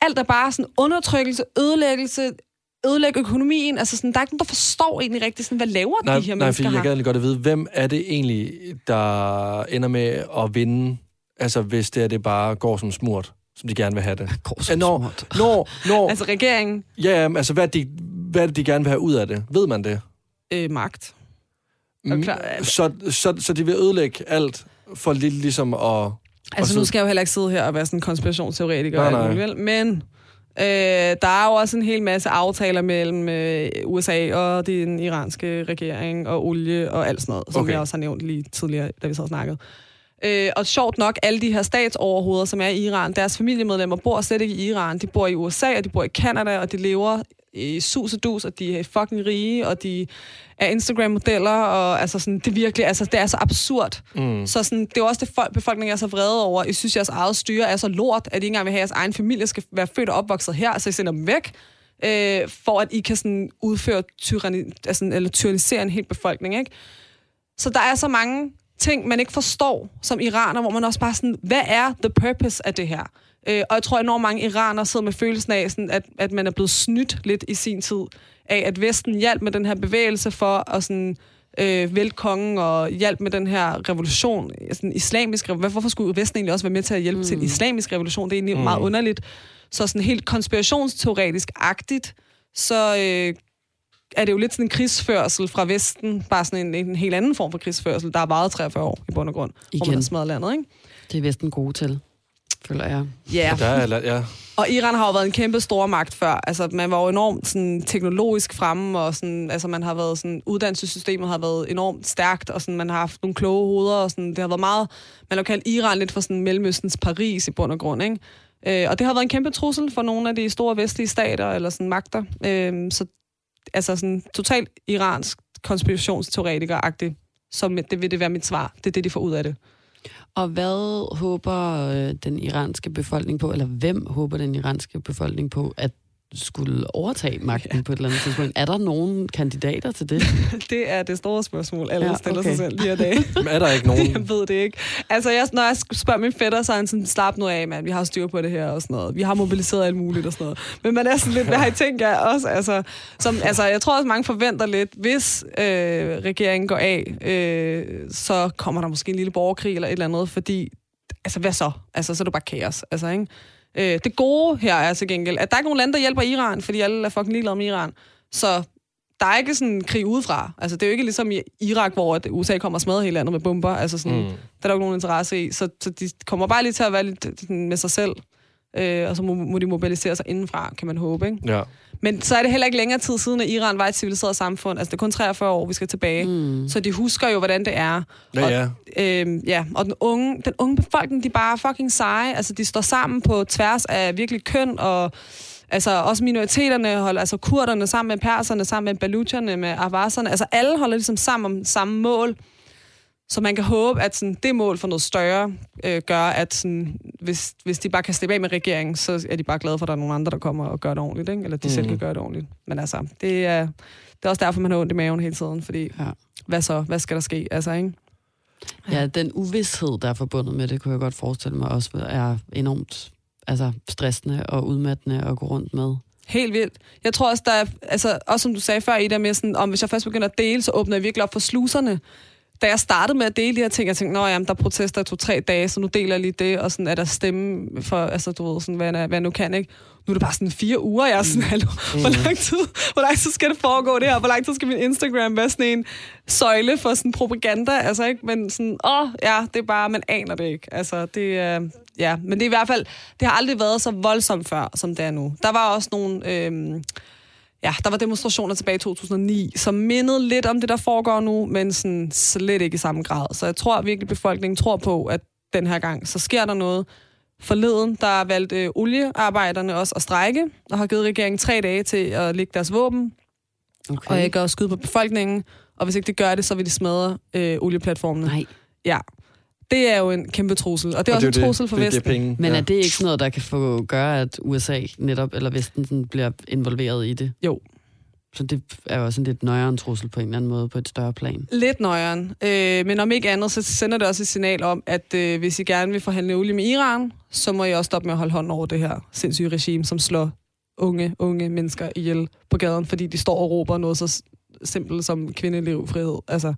Speaker 4: alt er bare sådan undertrykkelse, ødelæggelse, ødelægge økonomien. Altså sådan, der er ikke nogen, der forstår egentlig rigtigt, sådan, hvad laver
Speaker 2: Nej,
Speaker 4: de her
Speaker 2: nej,
Speaker 4: mennesker
Speaker 2: jeg
Speaker 4: her.
Speaker 2: kan egentlig godt at vide, hvem er det egentlig, der ender med at vinde, altså hvis det, er, det bare går som smurt, som de gerne vil have det?
Speaker 3: Går
Speaker 2: Ja, når, når, når, (laughs)
Speaker 4: Altså regeringen,
Speaker 2: ja, altså hvad, de, hvad er det, de gerne vil have ud af det? Ved man det?
Speaker 4: øh, magt.
Speaker 2: Mm,
Speaker 4: klar-
Speaker 2: så, så, så de vil ødelægge alt for lidt ligesom at...
Speaker 4: Altså
Speaker 2: så-
Speaker 4: nu skal jeg jo heller ikke sidde her og være sådan en konspirationsteoretiker,
Speaker 2: Nej, nej.
Speaker 4: vel? men øh, der er jo også en hel masse aftaler mellem øh, USA og den iranske regering og olie og alt sådan noget, som
Speaker 2: Okay.
Speaker 4: jeg også har nævnt lige tidligere, da vi så snakket. Øh, og sjovt nok, alle de her statsoverhoveder, som er i Iran, deres familiemedlemmer bor slet ikke i Iran. De bor i USA, og de bor i Kanada, og de lever i sus og dus, og de er fucking rige, og de er Instagram-modeller, og altså sådan, det virkelig, altså det er så absurd.
Speaker 2: Mm.
Speaker 4: Så sådan, det er også det, folk, befolkningen er så vrede over. I synes, jeres eget styre er så lort, at I ikke engang vil have, at jeres egen familie skal være født og opvokset her, så I sender dem væk, øh, for at I kan sådan udføre tyranni, altså, eller tyrannisere en hel befolkning. Ikke? Så der er så mange ting, man ikke forstår som iraner, hvor man også bare sådan, hvad er the purpose af det her? Øh, og jeg tror, at enormt mange iranere sidder med følelsen af, sådan, at, at man er blevet snydt lidt i sin tid, af at Vesten hjalp med den her bevægelse for at sådan, øh, vælte kongen og hjælp med den her revolution, sådan islamisk revolution. Hvorfor skulle Vesten egentlig også være med til at hjælpe mm. til en islamisk revolution? Det er egentlig mm. meget underligt. Så sådan helt konspirationsteoretisk-agtigt, så øh, er det jo lidt sådan en krigsførsel fra Vesten, bare sådan en, en helt anden form for krigsførsel, der har varet 43 år i bund og grund, hvor man
Speaker 3: Igen.
Speaker 4: har smadret landet, ikke?
Speaker 3: Det er Vesten gode til, føler jeg.
Speaker 4: Ja,
Speaker 2: Der er, ja.
Speaker 4: og Iran har jo været en kæmpe stor magt før. Altså, man var jo enormt sådan, teknologisk fremme, og sådan, altså, man har været sådan, uddannelsessystemet har været enormt stærkt, og sådan, man har haft nogle kloge hoveder, og sådan, det har været meget, man har kaldt Iran lidt for sådan Mellemøstens Paris i bund og grund, ikke? Øh, og det har været en kæmpe trussel for nogle af de store vestlige stater, eller sådan magter. Øh, så altså sådan totalt iransk konspirationsteoretiker-agtigt, som det vil det være mit svar. Det er det, de får ud af det.
Speaker 3: Og hvad håber øh, den iranske befolkning på, eller hvem håber den iranske befolkning på, at skulle overtage (laughs) magten ja. på et eller andet tidspunkt? Er der nogen kandidater til det? (laughs)
Speaker 4: Det er det store spørgsmål, alle
Speaker 3: Ja,
Speaker 4: stiller
Speaker 3: okay.
Speaker 4: sig selv de her dage.
Speaker 2: Men er der ikke nogen... (laughs)
Speaker 4: Jeg ved det ikke. Altså, jeg, når jeg spørger min fætter, så er han sådan, slap nu af, mand. Vi har styr på det her og sådan noget. Vi har mobiliseret alt muligt og sådan noget. Men man er sådan lidt, hvad har I tænkt jer også? Altså, som, altså, jeg tror også, mange forventer lidt, hvis øh, regeringen går af, øh, så kommer der måske en lille borgerkrig eller et eller andet, fordi, altså, hvad så? Altså, så er det bare kaos, altså, ikke? Øh, det gode her er til gengæld, at der er ikke nogen lande, der hjælper Iran, fordi alle er fucking ligeglade med Iran. Så der er ikke sådan en krig udefra. Altså, det er jo ikke ligesom i Irak, hvor USA kommer og smadrer hele landet med bomber. Altså, sådan, mm. der er der ikke nogen interesse i. Så, så de kommer bare lige til at være lidt med sig selv. Øh, og så må, må de mobilisere sig indenfra, kan man håbe. Ikke?
Speaker 2: Ja.
Speaker 4: Men så er det heller ikke længere tid siden, at Iran var et civiliseret samfund. Altså, det er kun 43 år, vi skal tilbage. Mm. Så de husker jo, hvordan det er.
Speaker 2: Ja,
Speaker 4: og,
Speaker 2: ja.
Speaker 4: Øhm, ja, og den unge, den unge befolkning, de er bare fucking seje. Altså, de står sammen på tværs af virkelig køn, og altså, også minoriteterne, holder, altså kurderne sammen med perserne, sammen med balucherne, med avaserne. Altså, alle holder ligesom sammen om samme mål. Så man kan håbe, at sådan, det mål for noget større øh, gør, at sådan, hvis, hvis de bare kan slippe af med regeringen, så er de bare glade for, at der er nogle andre, der kommer og gør det ordentligt. Ikke? Eller de mm. selv kan gøre det ordentligt. Men altså, det er, det er også derfor, man har ondt i maven hele tiden. Fordi,
Speaker 3: Ja.
Speaker 4: hvad så? Hvad skal der ske? Altså, ikke?
Speaker 3: Ja, den uvidshed, der er forbundet med det, kunne jeg godt forestille mig også er enormt altså, stressende og udmattende at gå rundt med.
Speaker 4: Helt vildt. Jeg tror også, der er, altså, også som du sagde før, i der med sådan, om hvis jeg først begynder at dele, så åbner jeg virkelig op for sluserne. Da jeg startede med at dele de her ting, jeg tænkte, nå jamen, der er protester to-tre dage, så nu deler jeg lige det, og sådan er der stemme for, altså du ved, sådan, hvad, jeg, hvad jeg nu kan, ikke? Nu er det bare sådan fire uger, jeg er sådan, hallo, hvor
Speaker 2: Mm.
Speaker 4: lang tid, hvor lang tid skal det foregå det her? Hvor lang tid skal min Instagram være sådan en søjle for sådan propaganda? Altså ikke, men sådan, åh, ja, det er bare, man aner det ikke. Altså, det er, ja, men det er i hvert fald, det har aldrig været så voldsomt før, som det er nu. Der var også nogle, øhm, ja, der var demonstrationer tilbage i 2009, som mindede lidt om det, der foregår nu, men sådan slet ikke i samme grad. Så jeg tror virkelig, befolkningen tror på, at den her gang, så sker der noget. Forleden, der valgte øh, oliearbejderne også at strække, og har givet regeringen tre dage til at lægge deres våben,
Speaker 3: Okay.
Speaker 4: og ikke at skyde på befolkningen. Og hvis ikke det gør det, så vil de smadre øh, olieplatformene.
Speaker 3: Nej.
Speaker 4: Ja. Det er jo en kæmpe trussel, og det er
Speaker 2: Og
Speaker 4: også
Speaker 2: jo
Speaker 4: en trussel for
Speaker 2: det,
Speaker 4: Vesten.
Speaker 2: Det penge.
Speaker 3: Men
Speaker 2: ja.
Speaker 3: er det ikke sådan noget, der kan få gøre, at USA netop, eller Vesten sådan, bliver involveret i det?
Speaker 4: Jo.
Speaker 3: Så det er jo også en lidt nøjere trussel på en eller anden måde på et større plan.
Speaker 4: Lidt nøjeren. Øh, men om ikke andet, så sender det også et signal om, at øh, hvis I gerne vil forhandle olie med Iran, så må I også stoppe med at holde hånden over det her sindssyge regime, som slår unge, unge mennesker ihjel på gaden, fordi de står og råber noget så simpelt som kvindeliv, frihed. Altså,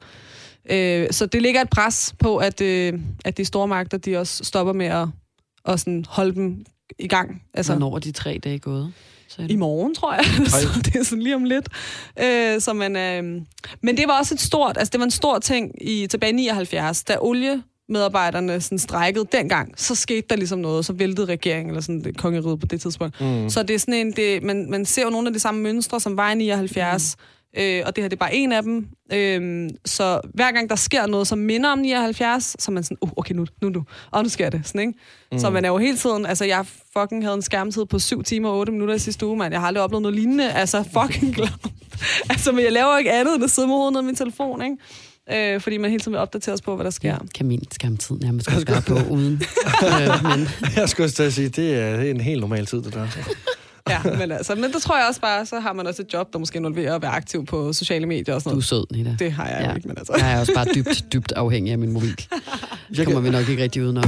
Speaker 4: øh, så det ligger et pres på, at, øh, at de store magter, de også stopper med at, at sådan holde dem i gang.
Speaker 3: Altså, Hvornår er de tre dage gået?
Speaker 4: i morgen, tror jeg. (laughs) så det er sådan lige om lidt. Øh, så man, øh, men det var også et stort, altså det var en stor ting i tilbage i 79, da olie medarbejderne sådan strækkede dengang, så skete der ligesom noget, så væltede regeringen, eller sådan det kongeriget på det tidspunkt. Mm. Så det er sådan en, det, man, man ser jo nogle af de samme mønstre, som var i 79, mm. Øh, og det her det er bare en af dem. Øh, så hver gang der sker noget, som minder om 79, så er man sådan, uh, okay, nu, nu, nu, og nu sker det, sådan, ikke? Mm. Så man er jo hele tiden, altså jeg fucking havde en skærmtid på 7 timer og 8 minutter i sidste uge, mand. Jeg har aldrig oplevet noget lignende, altså fucking glad. (laughs) altså, men jeg laver ikke andet end at sidde med hovedet ned i min telefon, ikke? Øh, fordi man hele tiden vil opdatere os på, hvad der sker.
Speaker 3: Ja, kan min skærmtid nærmest være på uden. (laughs) øh, men
Speaker 2: Jeg skulle også sige, det er, det er en helt normal tid, det der.
Speaker 4: Ja, men altså, men det tror jeg også bare, så har man også et job, der måske involverer at være aktiv på sociale medier og sådan
Speaker 3: du er
Speaker 4: noget.
Speaker 3: sød, Nita.
Speaker 4: Det har jeg
Speaker 3: Ja.
Speaker 4: ikke, men altså.
Speaker 3: Jeg er også bare dybt, dybt afhængig af min mobil. (laughs) Det
Speaker 2: Jeg
Speaker 3: kommer vi nok ikke rigtig udenom.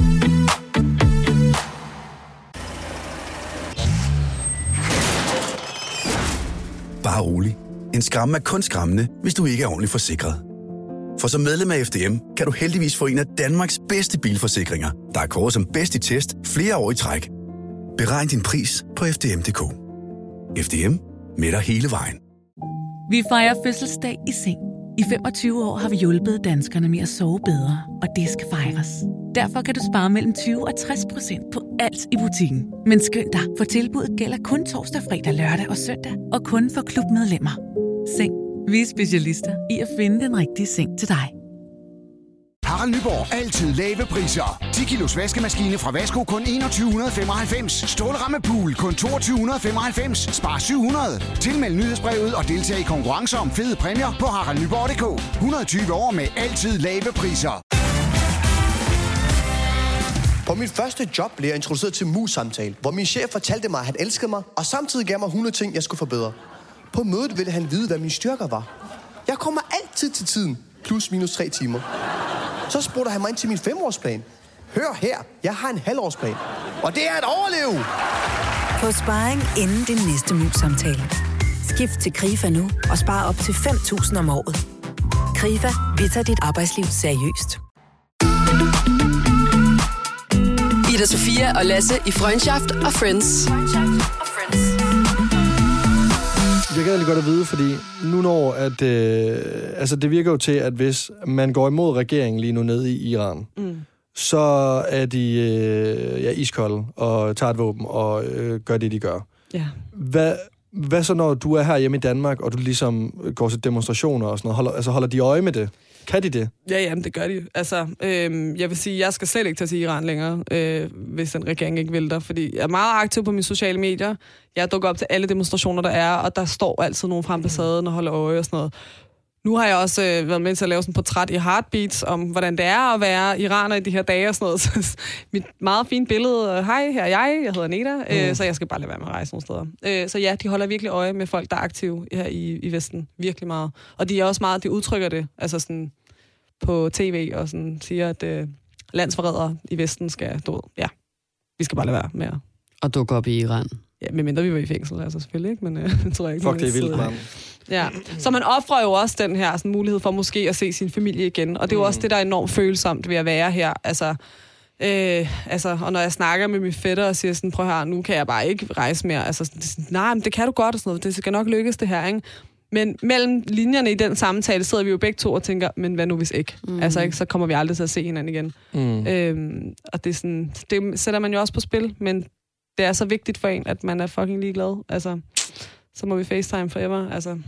Speaker 5: Bare rolig. En skræmme er kun skræmmende, hvis du ikke er ordentligt forsikret. For som medlem af FDM kan du heldigvis få en af Danmarks bedste bilforsikringer, der er kåret som bedst i test flere år i træk. Beregn din pris på FDM.dk. FDM med dig hele vejen.
Speaker 6: Vi fejrer fødselsdag i seng. I 25 år har vi hjulpet danskerne med at sove bedre, og det skal fejres. Derfor kan du spare mellem 20 og 60 procent på alt i butikken. Men skynd dig, for tilbuddet gælder kun torsdag, fredag, lørdag og søndag, og kun for klubmedlemmer. Seng. Vi er specialister i at finde den rigtige seng til dig.
Speaker 7: Harald Nyborg. Altid lave priser. 10 kilos vaskemaskine fra Vasko kun 2195. Stålramme pool kun 2295. Spar 700. Tilmeld nyhedsbrevet og deltag i konkurrencer om fede præmier på haraldnyborg.dk. 120 år med altid lave priser.
Speaker 8: På mit første job blev jeg introduceret til mus-samtale, hvor min chef fortalte mig, at han elskede mig, og samtidig gav mig 100 ting, jeg skulle forbedre. På mødet ville han vide, hvad mine styrker var. Jeg kommer altid til tiden, plus minus tre timer. Så spurgte han mig ind til min femårsplan. Hør her, jeg har en halvårsplan. Og det er at overleve!
Speaker 9: Få sparring inden din næste mus-samtale. Skift til KRIFA nu og spar op til 5.000 om året. KRIFA, vi tager dit arbejdsliv seriøst.
Speaker 10: Ida Sofia og Lasse i Freundschaft og Friends.
Speaker 2: Jeg gad lige godt at vide, fordi nu når, at, øh, altså det virker jo til, at hvis man går imod regeringen lige nu nede i Iran, mm. så er de øh, ja, iskolde og tager et våben og øh, gør det, de gør.
Speaker 4: Ja.
Speaker 2: Hvad, hvad så, når du er her hjemme i Danmark, og du ligesom går til demonstrationer og sådan noget? Holder, altså holder de øje med det? Kan de det?
Speaker 4: Ja, jamen, det gør de. Altså, øhm, jeg vil sige, jeg skal slet ikke tage til Iran længere, øh, hvis den regering ikke vil der, fordi jeg er meget aktiv på mine sociale medier. Jeg dukker op til alle demonstrationer, der er, og der står altid nogen fra ambassaden og holder øje og sådan noget. Nu har jeg også øh, været med til at lave sådan et portræt i Heartbeats om, hvordan det er at være iraner i de her dage og sådan noget. (laughs) Så mit meget fine billede, øh, hej, her er jeg, jeg hedder Neda, øh, så jeg skal bare lade være med at rejse nogle steder. Øh, så ja, de holder virkelig øje med folk, der er aktive her i, i Vesten. Virkelig meget. Og de er også meget, de udtrykker det, altså sådan på tv og sådan siger, at øh, landsforrædere i Vesten skal, du ved, ja, vi skal bare lade være med at
Speaker 3: Og dukke op i Iran.
Speaker 4: Ja, medmindre vi var i fængsel, altså selvfølgelig ikke, men øh, (laughs) tror jeg ikke.
Speaker 2: Fuck, det er vildt,
Speaker 4: sidder-
Speaker 2: mand.
Speaker 4: Ja. Så man offrer jo også den her sådan, mulighed for måske at se sin familie igen. Og det er jo
Speaker 2: Mm.
Speaker 4: også det, der er enormt følsomt ved at være her. Altså, øh, altså, og når jeg snakker med min fætter og siger sådan, prøv her, nu kan jeg bare ikke rejse mere. Altså, sådan, nej, men det kan du godt og sådan noget. Det skal nok lykkes det her, ikke? Men mellem linjerne i den samtale sidder vi jo begge to og tænker, men hvad nu hvis ikke? Mm. Altså, ikke, så kommer vi aldrig til at se hinanden igen.
Speaker 2: Mm.
Speaker 4: Øhm, og det, er sådan, det sætter man jo også på spil, men det er så vigtigt for en, at man er fucking ligeglad. Altså, så må vi facetime forever. Altså,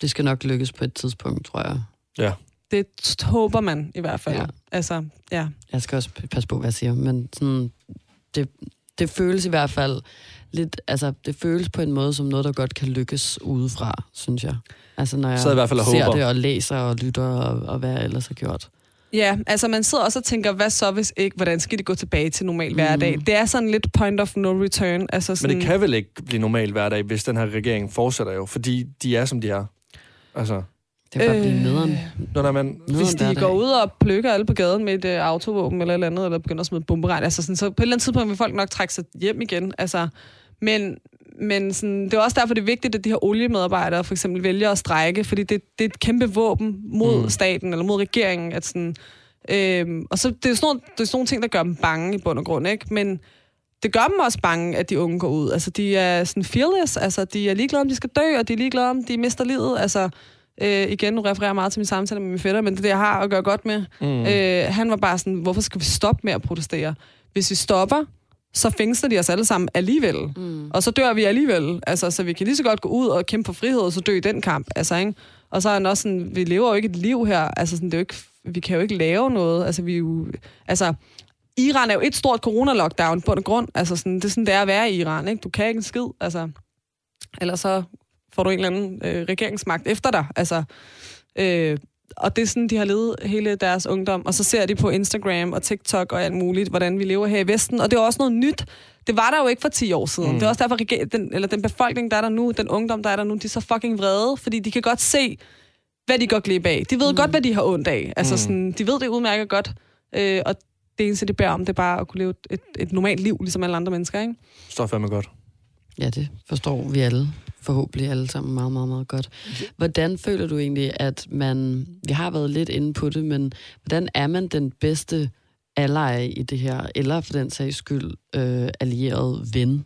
Speaker 3: Det skal nok lykkes på et tidspunkt, tror jeg.
Speaker 2: Ja.
Speaker 4: det håber man i hvert fald.
Speaker 3: Ja.
Speaker 4: Altså, ja.
Speaker 3: Jeg skal også passe på, hvad jeg siger, men sådan, det, det føles i hvert fald lidt, altså det føles på en måde som noget, der godt kan lykkes udefra, synes jeg. Altså når jeg
Speaker 2: Så i hvert fald
Speaker 3: ser
Speaker 2: håber.
Speaker 3: det og læser og lytter og, og hvad jeg ellers har gjort.
Speaker 4: Ja, altså man sidder også og tænker, hvad så hvis ikke? Hvordan skal det gå tilbage til normal hverdag? Det er sådan lidt point of no return. Altså
Speaker 2: Men
Speaker 4: sådan,
Speaker 2: det kan vel ikke blive normal hverdag, hvis den her regering fortsætter jo, fordi de er, som de er. Altså,
Speaker 3: Det kan bare blive
Speaker 4: Øh,
Speaker 3: nederen.
Speaker 2: når der man...
Speaker 4: Hvis de går ud og plukker alle på gaden med et øh, autovåben eller et eller andet, eller begynder at smide bomberegn, altså sådan, så på et eller andet tidspunkt vil folk nok trække sig hjem igen. Altså, men men sådan, det er også derfor, det er vigtigt, at de her oliemedarbejdere for eksempel vælger at strække, fordi det, det er et kæmpe våben mod
Speaker 2: Mm.
Speaker 4: staten eller mod regeringen. At sådan, øhm, og så det er, sådan nogle, det er sådan nogle ting, der gør dem bange i bund og grund. Ikke? Men det gør dem også bange, at de unge går ud. Altså, de er sådan fearless. Altså, de er ligeglade, om de skal dø, og de er ligeglade, om de mister livet. Altså, øh, igen, nu refererer jeg meget til min samtale med min fætter, men det er det, jeg har at gøre godt med.
Speaker 2: Mm.
Speaker 4: Øh, han var bare sådan, hvorfor skal vi stoppe med at protestere? Hvis vi stopper, så fængsler de os alle sammen alligevel. Mm. Og så dør vi alligevel. Altså, så vi kan lige så godt gå ud og kæmpe for frihed, og så dø i den kamp. Altså, ikke? Og så er han også sådan, vi lever jo ikke et liv her. Altså, sådan, det er jo ikke, vi kan jo ikke lave noget. Altså, vi er jo, altså, Iran er jo et stort corona-lockdown på den grund. Altså, sådan, det er sådan, det er at være i Iran. Ikke? Du kan ikke en skid. Altså, ellers så får du en eller anden øh, regeringsmagt efter dig. Altså, øh, og det er sådan, de har levet hele deres ungdom. Og så ser de på Instagram og TikTok og alt muligt, hvordan vi lever her i Vesten. Og det er også noget nyt. Det var der jo ikke for 10 år siden. Mm. Det er også derfor, den, eller den befolkning, der er der nu, den ungdom, der er der nu, de er så fucking vrede, fordi de kan godt se, hvad de går glip af. De ved mm. godt, hvad de har ondt af. Altså,
Speaker 2: Mm.
Speaker 4: sådan, de ved det udmærket godt. Øh, og det eneste, de beder om, det er bare at kunne leve et, et, et normalt liv, ligesom alle andre mennesker, ikke?
Speaker 2: Står fandme godt.
Speaker 3: Ja, det forstår vi alle. Forhåbentlig alle sammen meget, meget, meget godt. Hvordan føler du egentlig, at man... Vi har været lidt inde på det, men hvordan er man den bedste ally i det her? Eller for den sags skyld, øh, allieret ven?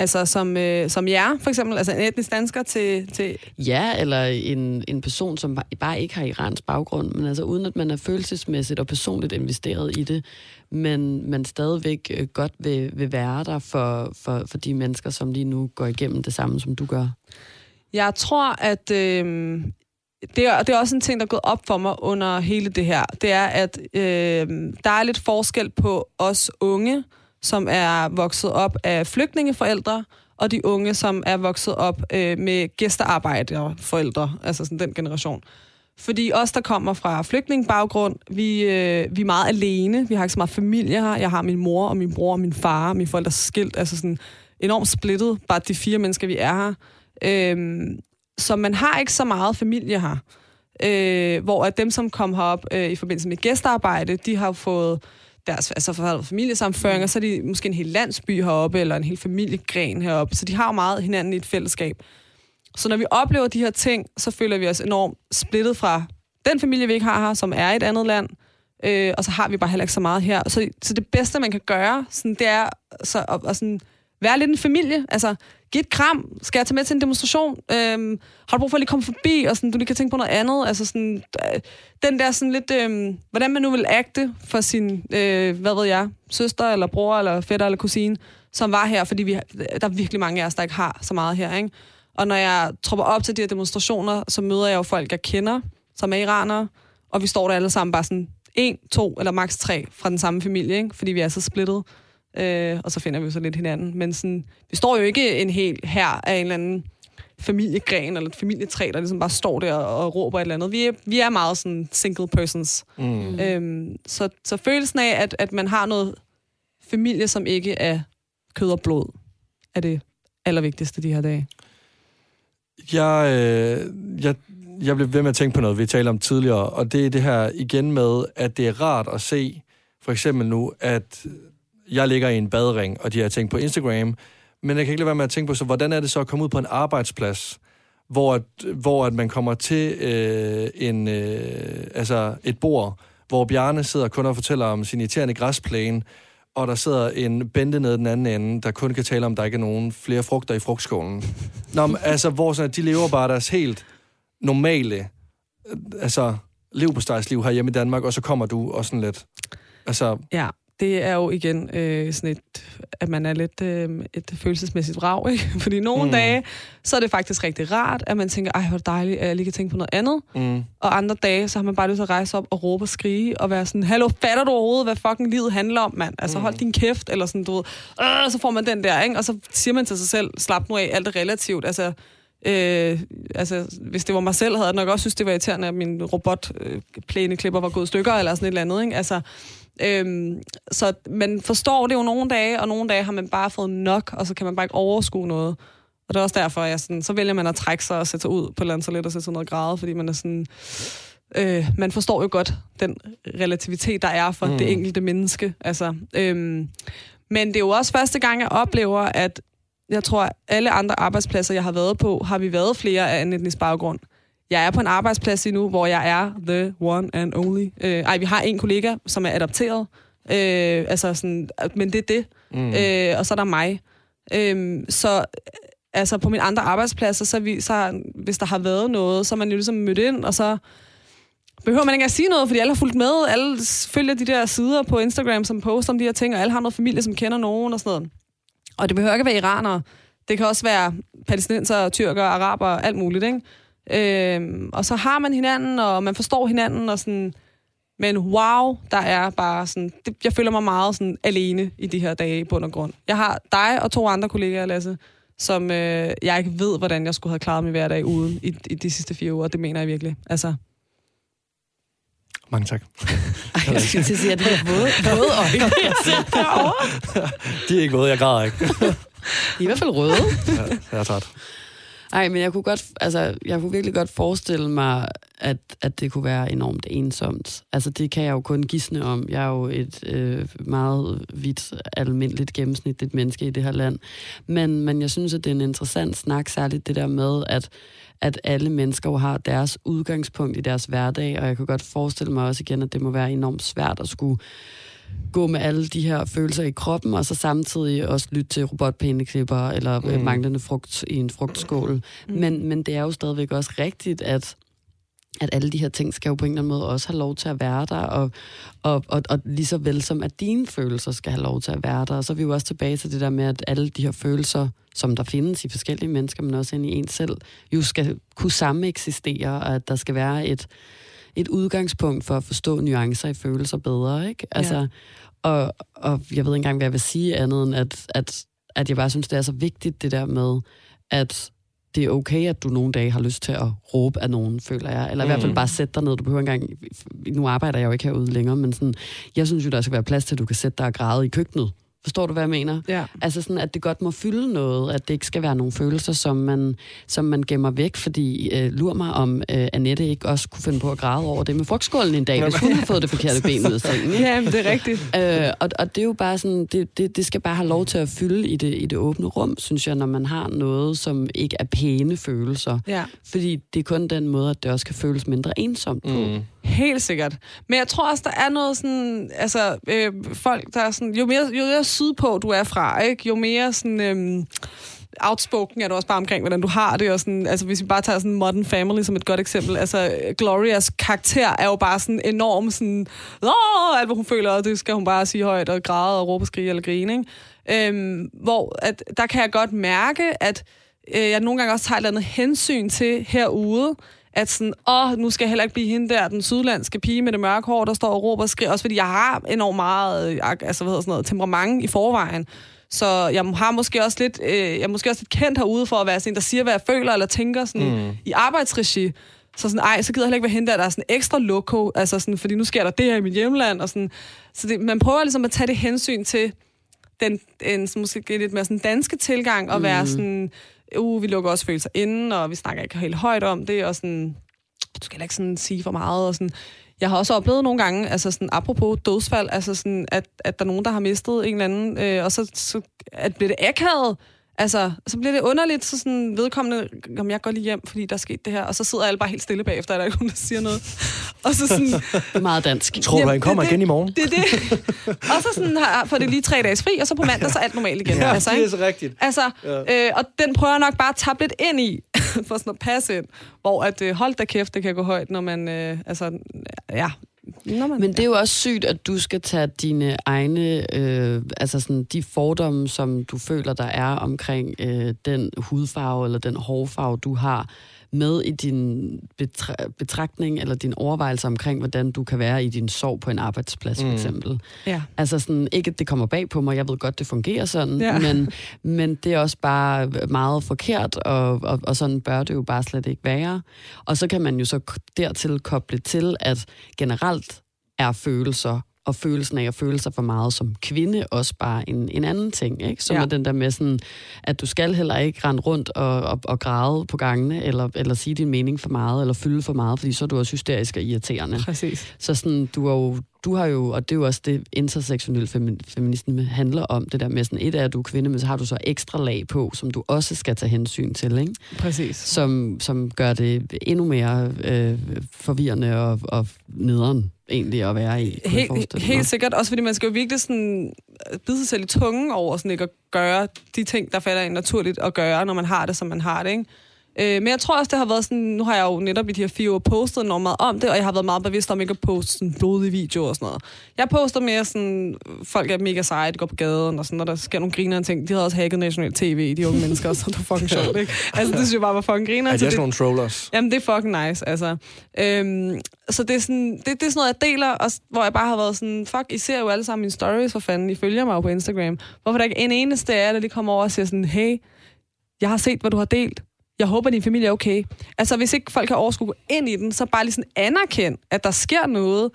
Speaker 4: Altså som, øh, som jer, for eksempel, altså en etnisk dansker til... til
Speaker 3: Ja, eller en, en person, som ba- bare ikke har iransk baggrund, men altså uden at man er følelsesmæssigt og personligt investeret i det, men man stadigvæk øh, godt vil, vil være der for, for, for de mennesker, som lige nu går igennem det samme, som du gør.
Speaker 4: Jeg tror, at øh, det, er, det er også en ting, der er gået op for mig under hele det her. Det er, at øh, der er lidt forskel på os unge, som er vokset op af flygtningeforældre, og de unge, som er vokset op øh, med gæstearbejderforældre, altså sådan den generation. Fordi os, der kommer fra flygtningebaggrund, vi, øh, vi er meget alene. Vi har ikke så meget familie her. Jeg har min mor og min bror og min far og mine forældre er skilt. Altså sådan enormt splittet, bare de fire mennesker, vi er her. Øh, så man har ikke så meget familie her. Øh, hvor at dem, som kom herop øh, i forbindelse med gæstearbejde, de har fået deres altså for familiesamføring, og så er de måske en hel landsby heroppe, eller en hel familiegren heroppe. Så de har jo meget hinanden i et fællesskab. Så når vi oplever de her ting, så føler vi os enormt splittet fra den familie, vi ikke har her, som er i et andet land. Øh, og så har vi bare heller ikke så meget her. Så, så det bedste, man kan gøre, sådan, det er så, at, at sådan, være lidt en familie. Altså, giv et kram. Skal jeg tage med til en demonstration? Øhm, har du brug for at lige komme forbi, og sådan, du lige kan tænke på noget andet? Altså sådan, øh, den der sådan lidt, øhm, hvordan man nu vil agte for sin, øh, hvad ved jeg, søster, eller bror, eller fætter, eller kusine, som var her, fordi vi, der er virkelig mange af os, der ikke har så meget her, ikke? Og når jeg tropper op til de her demonstrationer, så møder jeg jo folk, jeg kender, som er iranere, og vi står der alle sammen bare sådan en, to eller maks tre fra den samme familie, ikke? fordi vi er så splittet. Øh, og så finder vi jo så lidt hinanden. Men sådan, vi står jo ikke en hel her af en eller anden familiegren eller et familietræ, der ligesom bare står der og, råber et eller andet. Vi er, vi er meget sådan single persons.
Speaker 2: Mm.
Speaker 4: Øhm, så, så følelsen af, at, at man har noget familie, som ikke er kød og blod, er det allervigtigste de her dage.
Speaker 2: Jeg, øh, jeg, jeg blev ved med at tænke på noget, vi talte om tidligere, og det er det her igen med, at det er rart at se, for eksempel nu, at jeg ligger i en badring, og de har tænkt på Instagram, men jeg kan ikke lade være med at tænke på, så hvordan er det så at komme ud på en arbejdsplads, hvor, at, hvor at man kommer til øh, en, øh, altså et bord, hvor Bjarne sidder kun og fortæller om sin irriterende græsplæne, og der sidder en bente nede den anden ende, der kun kan tale om, at der ikke er nogen flere frugter i frugtskålen. (laughs) Nå, men, altså, hvor sådan, at de lever bare deres helt normale, øh, altså, liv på liv her hjemme i Danmark, og så kommer du og sådan lidt, altså...
Speaker 4: Ja, det er jo igen øh, sådan et, at man er lidt øh, et følelsesmæssigt vrag, ikke? (laughs) Fordi nogle mm. dage, så er det faktisk rigtig rart, at man tænker, ej, hvor dejligt, at jeg lige kan tænke på noget andet. Mm. Og andre dage, så har man bare lyst til at rejse op og råbe og skrige, og være sådan, hallo, fatter du overhovedet, hvad fucking livet handler om, mand? Altså, mm. hold din kæft, eller sådan, du ved, øh, så får man den der, ikke? Og så siger man til sig selv, slap nu af, alt er relativt, altså, Øh, altså, hvis det var mig selv, havde jeg nok også synes, det var irriterende, at min robotplæneklipper øh, var gået i stykker, eller sådan et eller andet. Ikke? Altså, Øhm, så man forstår det jo nogle dage, og nogle dage har man bare fået nok, og så kan man bare ikke overskue noget. Og det er også derfor, at jeg sådan, så vælger man at trække sig og sætte sig ud på landsholdet og sætte sig noget grad, fordi man er sådan... Øh, man forstår jo godt den relativitet, der er for mm. det enkelte menneske. Altså, øhm, men det er jo også første gang, jeg oplever, at jeg tror, at alle andre arbejdspladser, jeg har været på, har vi været flere af en etnisk baggrund. Jeg er på en arbejdsplads nu, hvor jeg er the one and only. Øh, ej, vi har en kollega, som er adopteret. Øh, altså sådan, men det er det. Mm. Øh, og så er der mig. Øh, så altså på mine andre arbejdspladser, så, vi, så hvis der har været noget, så er man jo ligesom mødt ind, og så behøver man ikke at sige noget, fordi alle har fulgt med. Alle følger de der sider på Instagram, som poster om de her ting, og alle har noget familie, som kender nogen og sådan noget. Og det behøver ikke at være iranere. Det kan også være palæstinenser, tyrker, araber, alt muligt, ikke? Øhm, og så har man hinanden, og man forstår hinanden, og sådan... Men wow, der er bare sådan... Det, jeg føler mig meget sådan alene i de her dage i bund og grund. Jeg har dig og to andre kollegaer, Lasse, som øh, jeg ikke ved, hvordan jeg skulle have klaret mig hver dag uden i, i de sidste fire uger. Det mener jeg virkelig. Altså,
Speaker 2: mange tak. (laughs)
Speaker 3: Ej, jeg skal til at sige, at det er våde, våde øjne, (laughs) jeg ser
Speaker 2: derovre. De er ikke våde, jeg græder ikke. De
Speaker 3: er i hvert fald røde.
Speaker 2: Ja, jeg er træt.
Speaker 3: Nej, men jeg kunne, godt, altså, jeg kunne virkelig godt forestille mig, at, at det kunne være enormt ensomt. Altså, det kan jeg jo kun gisne om. Jeg er jo et øh, meget vidt, almindeligt, gennemsnitligt menneske i det her land. Men, men jeg synes, at det er en interessant snak, særligt det der med, at, at alle mennesker jo har deres udgangspunkt i deres hverdag, og jeg kan godt forestille mig også igen, at det må være enormt svært at skulle gå med alle de her følelser i kroppen, og så samtidig også lytte til robotpæneklipper eller øh, mm. manglende frugt i en frugtskål. Mm. Men, men det er jo stadigvæk også rigtigt, at at alle de her ting skal jo på en eller anden måde også have lov til at være der, og, og, og, og lige så vel som, at dine følelser skal have lov til at være der. Og så er vi jo også tilbage til det der med, at alle de her følelser, som der findes i forskellige mennesker, men også ind i en selv, jo skal kunne samme eksistere, og at der skal være et, et udgangspunkt for at forstå nuancer i følelser bedre, ikke? Altså, ja. og, og jeg ved ikke engang, hvad jeg vil sige andet end, at, at, at jeg bare synes, det er så vigtigt, det der med, at det er okay, at du nogle dage har lyst til at råbe af nogen, føler jeg. Eller i mm. hvert fald mm. bare sætte dig ned. Du behøver engang... Nu arbejder jeg jo ikke herude længere, men sådan, jeg synes jo, der skal være plads til, at du kan sætte dig og græde i køkkenet. Forstår du, hvad jeg mener?
Speaker 4: Ja.
Speaker 3: Altså sådan, at det godt må fylde noget, at det ikke skal være nogle følelser, som man, som man gemmer væk, fordi øh, lurer mig, om øh, Annette ikke også kunne finde på at græde over det med frugtskålen en dag, hvis hun har fået det forkerte ben ud af sengen.
Speaker 4: Ja, det er rigtigt.
Speaker 3: Øh, og, og det er jo bare sådan, det, det, det skal bare have lov til at fylde i det, i det åbne rum, synes jeg, når man har noget, som ikke er pæne følelser.
Speaker 4: Ja.
Speaker 3: Fordi det er kun den måde, at det også kan føles mindre ensomt på. Mm.
Speaker 4: Helt sikkert. Men jeg tror også, der er noget sådan, altså, øh, folk, der er sådan, jo mere, jo mere sydpå du er fra, ikke, jo mere sådan, øh, outspoken er du også bare omkring, hvordan du har det, og sådan, altså hvis vi bare tager sådan Modern Family som et godt eksempel, altså Glorias karakter er jo bare sådan enorm sådan, Åh! alt hvad hun føler, og det skal hun bare sige højt, og græde, og råbe, skrige eller grine, ikke? Øhm, hvor at, der kan jeg godt mærke, at øh, jeg nogle gange også tager et eller andet hensyn til herude, at sådan, åh, nu skal jeg heller ikke blive hende der, den sydlandske pige med det mørke hår, der står og råber og skriger, også fordi jeg har enormt meget, øh, altså hvad hedder sådan noget, temperament i forvejen. Så jeg har måske også lidt, øh, jeg er måske også lidt kendt herude for at være sådan der siger, hvad jeg føler eller tænker sådan, mm. i arbejdsregi. Så sådan, ej, så gider jeg heller ikke være hende der, der er sådan ekstra loko, altså sådan, fordi nu sker der det her i mit hjemland, og sådan. Så det, man prøver ligesom at tage det hensyn til den, en, måske lidt mere sådan danske tilgang, og mm. være sådan, uh, vi lukker også følelser inden, og vi snakker ikke helt højt om det, og sådan, du skal ikke sådan sige for meget, og sådan, jeg har også oplevet nogle gange, altså sådan, apropos dødsfald, altså sådan, at, at der er nogen, der har mistet en eller anden, øh, og så, så at bliver det akavet, Altså, så bliver det underligt, så sådan vedkommende, om jeg går lige hjem, fordi der er sket det her, og så sidder alle bare helt stille bagefter, og der er ikke nogen, der siger noget. Og så sådan,
Speaker 3: Det (laughs) er meget dansk.
Speaker 2: Tror du, han kommer
Speaker 4: det
Speaker 2: igen i morgen?
Speaker 4: det er det. (laughs) og så sådan, har, får det lige tre dages fri, og så på mandag, så er alt normalt igen.
Speaker 2: Ja,
Speaker 4: altså,
Speaker 2: det er
Speaker 4: ikke?
Speaker 2: så rigtigt.
Speaker 4: Altså,
Speaker 2: Ja.
Speaker 4: øh, og den prøver jeg nok bare at tappe lidt ind i, (laughs) for sådan at passe ind. Hvor at, øh, hold da kæft, det kan gå højt, når man, øh, altså, ja. Når man,
Speaker 3: Men det er jo også sygt, at du skal tage dine egne, øh, altså sådan de fordomme, som du føler, der er omkring øh, den hudfarve eller den hårfarve, du har, med i din betra- betragtning eller din overvejelse omkring, hvordan du kan være i din sorg på en arbejdsplads, for
Speaker 2: Mm.
Speaker 3: eksempel.
Speaker 4: Ja.
Speaker 3: Altså sådan, ikke at det kommer bag på mig, jeg ved godt, det fungerer sådan,
Speaker 4: Ja.
Speaker 3: men, men det er også bare meget forkert, og, og, og sådan bør det jo bare slet ikke være. Og så kan man jo så dertil koble til, at generelt er følelser og følelsen af at føle sig for meget som kvinde også bare en, en anden ting, ikke? Som
Speaker 4: Ja.
Speaker 3: er den der med sådan, at du skal heller ikke rende rundt og, og, og græde på gangene, eller, eller sige din mening for meget, eller fylde for meget, fordi så er du også hysterisk og irriterende.
Speaker 4: Præcis.
Speaker 3: Så sådan, du har jo, du har jo, og det er jo også det, intersektionel femi- feminisme handler om, det der med sådan, et er, at du er kvinde, men så har du så ekstra lag på, som du også skal tage hensyn til, ikke?
Speaker 4: Præcis.
Speaker 3: Som, som gør det endnu mere øh, forvirrende og, og nederen egentlig at være i.
Speaker 4: Helt, helt sikkert, også fordi man skal jo virkelig sådan øh, bide sig selv i tungen over sådan ikke at gøre de ting, der falder ind naturligt at gøre, når man har det, som man har det, ikke? Øh, men jeg tror også, det har været sådan, nu har jeg jo netop i de her fire år postet enormt meget om det, og jeg har været meget bevidst om ikke at poste sådan blodige videoer og sådan noget. Jeg poster mere sådan, folk er mega seje, de går på gaden, og sådan, når der sker nogle griner ting. De havde også hacket national tv, de unge (laughs) mennesker, så det var fucking sjovt, ikke? Altså, det synes jeg bare var fucking griner.
Speaker 2: Er
Speaker 4: så
Speaker 2: de også
Speaker 4: det-
Speaker 2: nogle trollers?
Speaker 4: Jamen, det er fucking nice, altså. Øhm, så det er, sådan, det, det er sådan noget, jeg deler, og, hvor jeg bare har været sådan, fuck, I ser jo alle sammen mine stories, for fanden, I følger mig jo på Instagram. Hvorfor der ikke en eneste af jer, der lige kommer over og siger sådan, hey, jeg har set, hvad du har delt. Jeg håber, din familie er okay. Altså, hvis ikke folk kan overskue gå ind i den, så bare lige sådan anerkend, at der sker noget,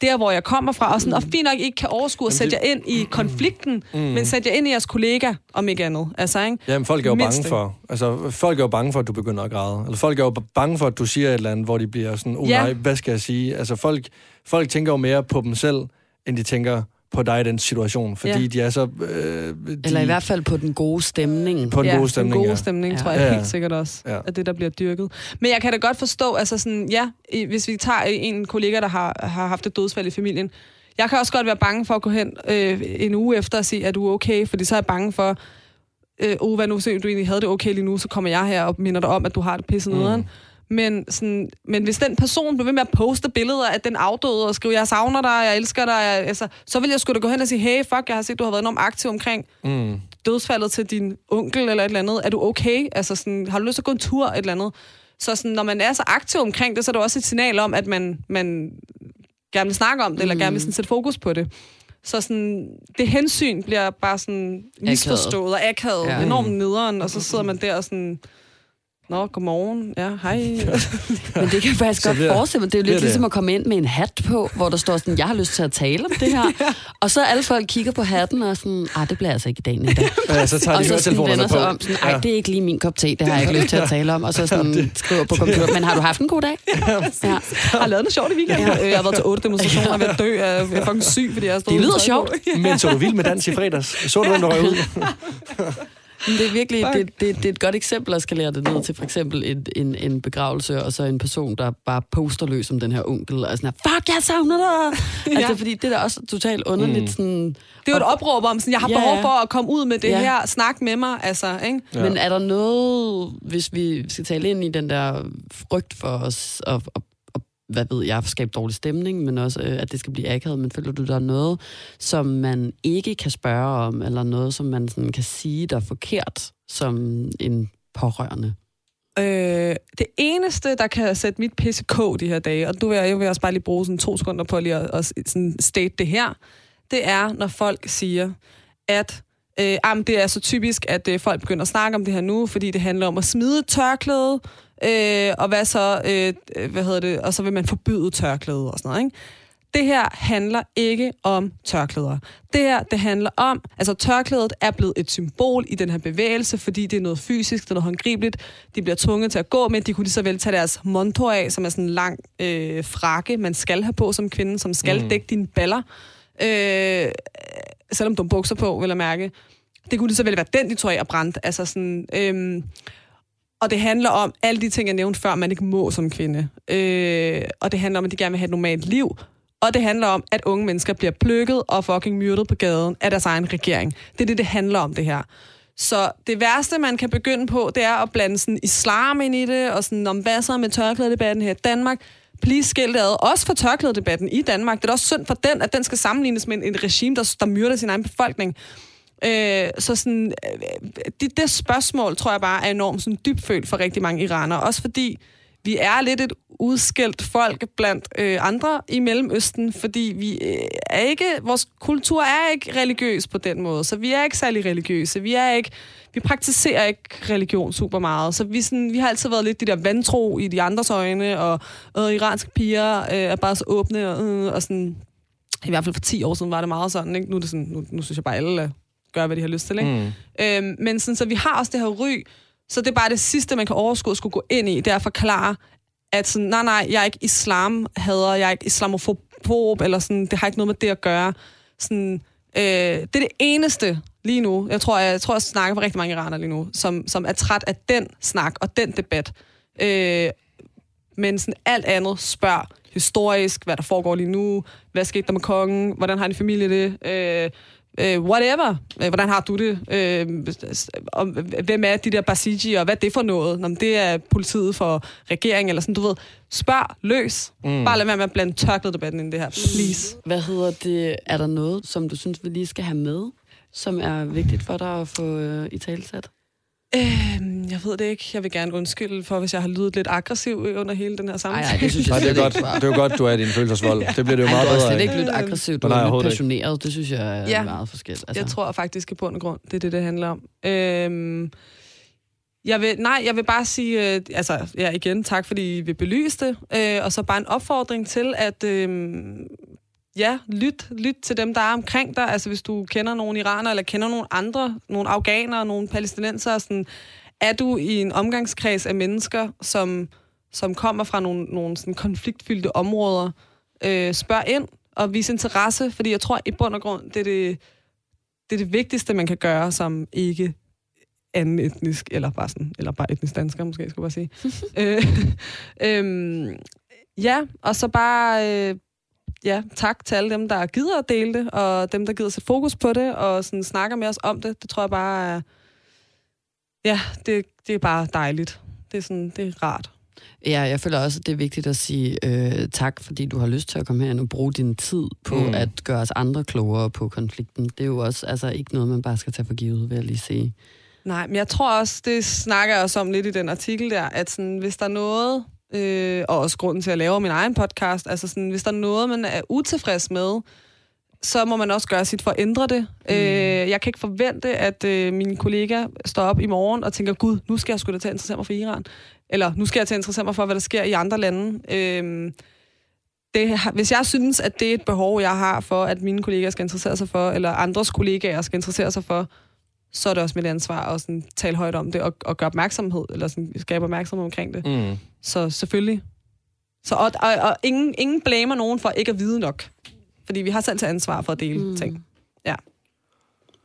Speaker 4: der, hvor jeg kommer fra, og, sådan, og fint nok ikke kan overskue at sætte
Speaker 2: det-
Speaker 4: jer ind i konflikten, mm. men sætte jer ind i jeres kollega, om ikke andet. Altså, ikke?
Speaker 2: Jamen, folk er jo
Speaker 4: Mindst
Speaker 2: bange for, altså, folk er jo bange for, at du begynder at græde. Eller folk er jo bange for, at du siger et eller andet, hvor de bliver sådan, oh
Speaker 4: Ja.
Speaker 2: nej, hvad skal jeg sige? Altså, folk, folk tænker jo mere på dem selv, end de tænker på dig i den situation, fordi
Speaker 4: Ja.
Speaker 2: de er så... Øh, de,
Speaker 3: Eller i hvert fald på den gode stemning.
Speaker 2: på den
Speaker 4: ja,
Speaker 2: gode stemning,
Speaker 4: den gode
Speaker 2: ja.
Speaker 4: stemning,
Speaker 3: Ja.
Speaker 4: tror jeg
Speaker 2: Ja,
Speaker 4: helt sikkert også,
Speaker 2: Ja.
Speaker 4: at det, der bliver dyrket. Men jeg kan da godt forstå, altså sådan, ja, hvis vi tager en kollega, der har, har haft et dødsfald i familien, jeg kan også godt være bange for at gå hen øh, en uge efter og sige, at du er okay, fordi så er jeg bange for, øh, oh, hvad nu, så du egentlig havde det okay lige nu, så kommer jeg her og minder dig om, at du har det pisse nederen.
Speaker 2: Mm.
Speaker 4: Men, sådan, men hvis den person bliver ved med at poste billeder af den afdøde og skrive, jeg savner dig, jeg elsker dig, jeg, altså, så vil jeg sgu da gå hen og sige, hey, fuck, jeg har set, du har været enormt aktiv omkring
Speaker 2: Mm.
Speaker 4: dødsfaldet til din onkel eller et eller andet. Er du okay? Altså sådan, har du lyst til at gå en tur et eller andet? Så sådan, når man er så aktiv omkring det, så er det også et signal om, at man, man gerne vil snakke om det, mm. eller gerne vil sådan, sætte fokus på det. Så sådan, det hensyn bliver bare sådan misforstået og akavet, ja.
Speaker 3: Ja.
Speaker 4: enormt nederen, og så sidder man der og sådan, Nå, godmorgen. Ja, hej. (laughs)
Speaker 3: Men det kan jeg faktisk godt
Speaker 2: bliver-
Speaker 3: forestille mig. Det er jo lidt
Speaker 2: det-
Speaker 3: ligesom at komme ind med en hat på, hvor der står sådan, jeg har lyst til at tale om det her. (laughs) Og så alle folk kigger på hatten og sådan, ah, det bliver altså ikke i dag, Nita.
Speaker 2: Ja, så tager
Speaker 3: og
Speaker 2: de
Speaker 3: så sådan vender sig om, sådan, ej, det er ikke lige min kop te, det har jeg ikke lyst til at tale om. Og så (laughs) sådan skriver på computer, men har du haft en god dag? Ja.
Speaker 4: har lavet noget sjovt i weekenden. Ja. Jeg har været til otte demonstrationer og været dø. Jeg er fucking syg, fordi jeg har stået
Speaker 3: Det lyder sjovt.
Speaker 2: Men så du vild med dans i fredags? Så du, hvem der røg ud?
Speaker 3: Det er virkelig
Speaker 4: Fuck.
Speaker 3: det, det, det er et godt eksempel at skalere det ned til for eksempel en, en, en begravelse, og så en person, der bare poster løs om den her onkel, og sådan her, fuck, jeg savner dig!
Speaker 4: Ja.
Speaker 3: Altså, fordi det er da også totalt underligt,
Speaker 2: Mm.
Speaker 3: sådan,
Speaker 4: Det er jo et opråb om, sådan, jeg har
Speaker 3: Ja,
Speaker 4: behov for at komme ud med det
Speaker 3: Ja.
Speaker 4: her. Snak med mig, altså. Ikke?
Speaker 2: Ja.
Speaker 3: Men er der noget, hvis vi skal tale ind i den der frygt for os, og, og hvad ved jeg, skabe dårlig stemning, men også, øh, at det skal blive akavet, men føler du, der er noget, som man ikke kan spørge om, eller noget, som man sådan kan sige, der er forkert, som en pårørende?
Speaker 4: Øh, det eneste, der kan sætte mit pisse kog de her dage, og nu vil jeg, jeg vil også bare lige bruge sådan to sekunder på lige at, at sådan state det her, det er, når folk siger, at øh, jamen, det er så typisk, at øh, folk begynder at snakke om det her nu, fordi det handler om at smide tørklædet, tørklæde, øh, og hvad så, øh, hvad hedder det, og så vil man forbyde tørklæde og sådan noget, ikke? Det her handler ikke om tørklæder. Det her, det handler om, altså tørklædet er blevet et symbol i den her bevægelse, fordi det er noget fysisk, det er noget håndgribeligt. De bliver tvunget til at gå med, de kunne lige så vel tage deres monto af, som er sådan en lang øh, frakke, man skal have på som kvinde, som skal
Speaker 2: Mm.
Speaker 4: dække dine baller. Øh, selvom du har bukser på, vil jeg mærke. Det kunne lige så vel være den, de tog af og brændte. Altså sådan, øhm, og det handler om alle de ting, jeg nævnte før, man ikke må som kvinde. Øh, og det handler om, at de gerne vil have et normalt liv. Og det handler om, at unge mennesker bliver plukket og fucking myrdet på gaden af deres egen regering. Det er det, det handler om, det her. Så det værste, man kan begynde på, det er at blande sådan islam ind i det, og sådan om hvad så med tørklædedebatten her i Danmark. Please skilt ad. Også for tørklædedebatten i Danmark. Det er også synd for den, at den skal sammenlignes med en, en regime, der, der myrder sin egen befolkning. Øh, så sådan, øh, det, det spørgsmål, tror jeg bare, er enormt sådan, dybfølt for rigtig mange iranere. Også fordi vi er lidt et udskilt folk blandt øh, andre i Mellemøsten, fordi vi øh, er ikke, vores kultur er ikke religiøs på den måde, så vi er ikke særlig religiøse. Vi er ikke, vi praktiserer ikke religion super meget, så vi, sådan, vi har altid været lidt de der vantro i de andres øjne, og øh, iranske piger øh, er bare så åbne, og, øh, og sådan, i hvert fald for 10 år siden var det meget sådan, ikke? Nu, er det sådan, nu, nu synes jeg bare, alle gør, hvad de har lyst til, ikke? Mm. Øhm, men sådan, så vi har også det her ry, så det er bare det sidste, man kan overskue at skulle gå ind i, det er at forklare, at sådan, nej, nej, jeg er ikke islamhader, jeg er ikke islamofob, eller sådan, det har ikke noget med det at gøre. Sådan, øh, det er det eneste lige nu, jeg tror, jeg, jeg tror, jeg snakker for rigtig mange iranere lige nu, som, som er træt af den snak og den debat. Øh, men sådan alt andet spørg historisk, hvad der foregår lige nu, hvad skete der med kongen, hvordan har din familie det, øh, øh, whatever. Øh, hvordan har du det? Øh, om, hvem er de der Basiji, og hvad er det for noget? Nå, det er politiet for regeringen, eller sådan, du ved. Spørg løs. Mm. Bare lad være med at blande tørklædedebatten ind i det her, please.
Speaker 3: Hvad hedder det? Er der noget, som du synes, vi lige skal have med, som er vigtigt for dig at få øh, i talsat?
Speaker 4: Øh, jeg ved det ikke. Jeg vil gerne undskylde for, hvis jeg har lydet lidt aggressiv under hele den her samtale.
Speaker 3: Ej, ej, det synes jeg
Speaker 2: Nej, det er godt. Det er jo godt, du er i din følelsesvold.
Speaker 4: Ja.
Speaker 2: Det bliver det jo
Speaker 3: Ej,
Speaker 2: meget
Speaker 3: du er
Speaker 2: bedre
Speaker 3: slet ikke lidt aggressiv, du
Speaker 2: Nej,
Speaker 3: er lidt passioneret. Det synes jeg er
Speaker 4: Ja.
Speaker 3: meget forskelligt. Altså.
Speaker 4: Jeg tror faktisk i bund og grund, det er det, det handler om. Øhm, jeg vil, nej, jeg vil bare sige, øh, altså, ja, igen, tak fordi I vil belyse det, øh, og så bare en opfordring til, at øh, ja, lyt, lyt til dem, der er omkring dig. Altså, hvis du kender nogle iraner, eller kender nogle andre, nogle afghanere, nogle palæstinenser, sådan, er du i en omgangskreds af mennesker, som, som kommer fra nogle, nogle sådan konfliktfyldte områder, øh, spørg ind og vis interesse, fordi jeg tror i bund og grund, det er det, det, er det vigtigste, man kan gøre som ikke anden etnisk, eller bare, sådan, eller bare etnisk dansker, måske, skulle jeg bare sige. (laughs) øh, (laughs) øhm, ja, og så bare, øh, ja, tak til alle dem, der gider at dele det, og dem, der gider at sætte fokus på det, og sådan snakker med os om det. Det tror jeg bare er, ja, det, det er bare dejligt. Det er sådan, det er rart.
Speaker 3: Ja, jeg føler også, at det er vigtigt at sige øh, tak, fordi du har lyst til at komme her og bruge din tid på
Speaker 2: Mm.
Speaker 3: at gøre os andre klogere på konflikten. Det er jo også altså, ikke noget, man bare skal tage for givet, vil jeg lige sige.
Speaker 4: Nej, men jeg tror også, det snakker jeg også om lidt i den artikel der, at sådan, hvis der er noget, øh, og også grunden til at lave min egen podcast, altså sådan, hvis der er noget, man er utilfreds med, så må man også gøre sit for at ændre det. Mm. Øh, jeg kan ikke forvente, at øh, min kollega står op i morgen og tænker, gud, nu skal jeg sgu da til at interessere mig for Iran. Eller nu skal jeg til at interessere mig for, hvad der sker i andre lande. Øh, det, hvis jeg synes, at det er et behov, jeg har for, at mine kollegaer skal interessere sig for, eller andres kollegaer skal interessere sig for, så er det også mit ansvar at sådan, tale højt om det og, og gøre opmærksomhed, eller sådan, skabe opmærksomhed omkring det.
Speaker 2: Mm.
Speaker 4: Så selvfølgelig. Så, og og, og ingen, ingen blamer nogen for ikke at vide nok. Fordi vi har selv til ansvar for at dele mm. ting. Ja.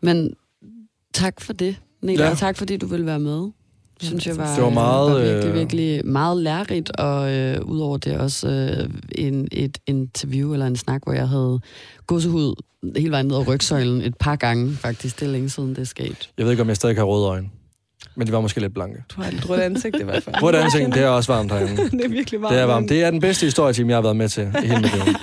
Speaker 3: Men tak for det, Nela,
Speaker 2: Ja.
Speaker 3: og tak fordi du ville være med. Synes jeg var,
Speaker 2: Det var meget,
Speaker 3: var virkelig,
Speaker 2: øh,
Speaker 3: virkelig meget lærerigt, og øh, udover det også øh, en, et interview eller en snak, hvor jeg havde gåsehud hele vejen ned ad rygsøjlen et par gange, faktisk. Det er længe siden, det er sket.
Speaker 2: Jeg ved ikke, om jeg stadig har røde øjne. Men de var måske lidt blanke.
Speaker 4: Du har et rødt ansigt i hvert fald.
Speaker 2: Rødt ansigt, det er også varmt herinde. (laughs)
Speaker 4: det er virkelig varmt.
Speaker 2: Det er varmt. Det er den bedste historietime, jeg har været med til i hele mit liv. (laughs)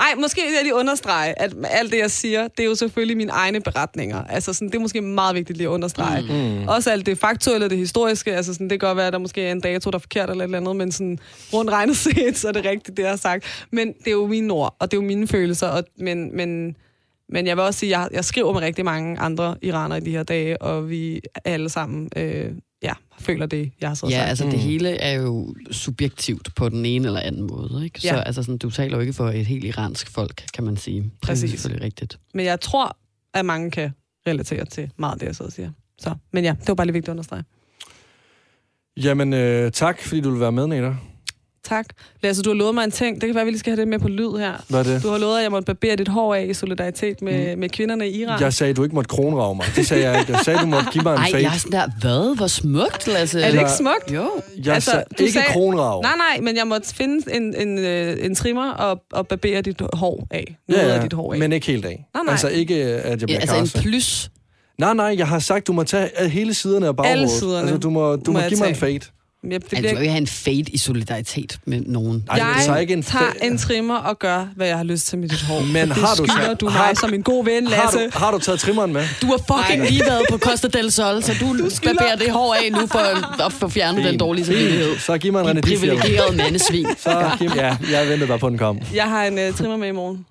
Speaker 4: Ej, måske vil jeg lige understrege, at alt det, jeg siger, det er jo selvfølgelig mine egne beretninger. Altså, sådan, det er måske meget vigtigt lige at understrege. Mm. Også alt det faktuelle det historiske. Altså, sådan, det kan godt være, at der måske er en dato, der er forkert eller et eller andet, men sådan, rundt regnet (laughs) set, så er det rigtigt, det jeg har sagt. Men det er jo mine ord, og det er jo mine følelser. Og, men, men, men jeg vil også sige, at jeg, jeg skriver med rigtig mange andre iranere i de her dage, og vi alle sammen øh, føler det, jeg har så
Speaker 3: Ja,
Speaker 4: sagt.
Speaker 3: altså det hele er jo subjektivt på den ene eller anden måde, ikke? Så
Speaker 4: Ja.
Speaker 3: altså sådan, du taler jo ikke for et helt iransk folk, kan man sige. Det er
Speaker 4: Præcis.
Speaker 3: selvfølgelig rigtigt.
Speaker 4: Men jeg tror, at mange kan relatere til meget af det, jeg sidder og siger. Så, men ja, det var bare lige vigtigt at understrege.
Speaker 2: Jamen, øh, tak, fordi du vil være med, Neda.
Speaker 4: Tak. Lasse, du har lovet mig en ting. Det kan være, vi lige skal have det med på lyd her.
Speaker 2: Hvad er det?
Speaker 4: Du har lovet, at jeg måtte barbere dit hår af i solidaritet med, mm. med kvinderne i Iran.
Speaker 2: Jeg sagde, du ikke måtte kronrave mig. Det sagde jeg ikke. Jeg sagde, du måtte give mig en
Speaker 3: Ej,
Speaker 2: fade.
Speaker 3: jeg er sådan der, hvad? Hvor smukt, Lasse.
Speaker 4: Er det ikke smukt?
Speaker 3: Jo.
Speaker 2: Jeg
Speaker 4: Altså,
Speaker 2: sagde ikke
Speaker 4: sagde-
Speaker 2: kronrave.
Speaker 4: Nej, nej, men jeg måtte finde en, en, øh, en trimmer og, og barbere dit hår af. Noget
Speaker 2: Ja,
Speaker 4: af
Speaker 2: ja,
Speaker 4: dit hår af.
Speaker 2: men ikke helt af.
Speaker 4: Nej, nej.
Speaker 2: Altså ikke, at jeg
Speaker 3: Ja,
Speaker 2: bliver
Speaker 3: altså en
Speaker 2: castet.
Speaker 3: plus.
Speaker 2: Nej, nej, jeg har sagt, du må tage hele siderne af baghovedet.
Speaker 4: Alle siderne
Speaker 2: Altså, du må, du
Speaker 4: må
Speaker 2: må give mig en
Speaker 4: tage.
Speaker 2: fade.
Speaker 4: Ja, det
Speaker 3: Altså,
Speaker 4: bliver
Speaker 3: du
Speaker 4: ikke...
Speaker 3: have en fade i solidaritet med nogen.
Speaker 2: Ej,
Speaker 4: jeg
Speaker 2: så ikke en
Speaker 4: tager en trimmer og gør, hvad jeg har lyst til med dit hår.
Speaker 2: Men
Speaker 4: det
Speaker 2: har du
Speaker 4: skylder
Speaker 2: taget-
Speaker 4: du mig
Speaker 2: har-
Speaker 4: som en god ven,
Speaker 2: Har
Speaker 4: Lasse.
Speaker 2: du, har du taget trimmeren med?
Speaker 3: Du har fucking lige været på (laughs) Costa del Sol, så du, du
Speaker 4: skylder-
Speaker 3: barberer det hår af nu for at få fjernet den dårlige samvittighed.
Speaker 2: Så giv mig en
Speaker 3: Din
Speaker 2: René Diffie.
Speaker 3: privilegerede mandesvin.
Speaker 2: Så giv, ja, jeg ventede bare på, at den kom.
Speaker 4: Jeg har en uh, trimmer med i morgen.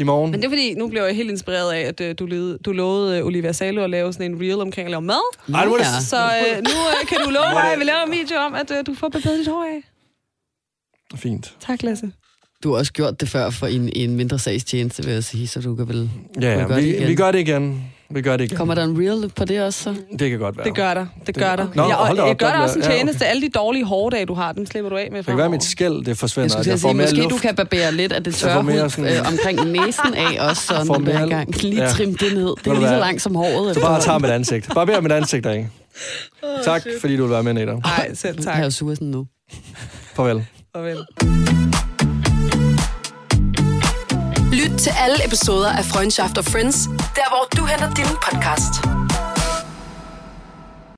Speaker 2: I morgen.
Speaker 4: Men det er fordi, nu blev jeg helt inspireret af, at uh, du, levede, du lovede uh, Olivia Salo at lave sådan en reel omkring at lave mad.
Speaker 2: Ej, nu er det,
Speaker 3: Ja.
Speaker 4: Så uh, nu uh, kan du love mig, at vi laver en video om, at uh, du får barberet dit hår af.
Speaker 2: Fint.
Speaker 4: Tak, Lasse.
Speaker 3: Du har også gjort det før for en, en mindre sagstjeneste, vil jeg sige, så du kan vel...
Speaker 2: Ja, ja
Speaker 3: gøre det
Speaker 2: vi, vi gør det igen. Vi gør det igen.
Speaker 3: Kommer der en reel på det også, så?
Speaker 2: Det kan godt være.
Speaker 4: Det gør der. Det gør der.
Speaker 2: Nå,
Speaker 4: ja, og
Speaker 2: hold da op,
Speaker 4: jeg gør
Speaker 2: der
Speaker 4: dig også en
Speaker 2: bliver- ja,
Speaker 4: tjeneste. Alle de dårlige hårdage, du har, dem slipper du af med
Speaker 2: Det kan være, mit skæld det
Speaker 3: Jeg
Speaker 2: forsvinder. jeg
Speaker 3: at
Speaker 2: får
Speaker 3: sige,
Speaker 2: mere
Speaker 3: måske
Speaker 2: luft.
Speaker 3: du kan barbere lidt af det
Speaker 2: Jeg
Speaker 3: tørre
Speaker 2: mere
Speaker 3: hud
Speaker 2: sådan-
Speaker 3: øh, omkring næsen af også, så
Speaker 2: får
Speaker 3: er
Speaker 2: mere-
Speaker 3: gang. Lige
Speaker 2: ja.
Speaker 3: trim det ned. Det er lige så langt som håret.
Speaker 2: Du bare tager mit ansigt. Bare beder mit ansigt af. Tak, fordi du vil være med, Neda.
Speaker 4: Nej, selv
Speaker 3: Jeg
Speaker 4: tak.
Speaker 3: er jo sur sådan nu.
Speaker 2: Farvel.
Speaker 4: Farvel.
Speaker 10: Til alle episoder af Freundschaft After Friends, der hvor du henter din podcast.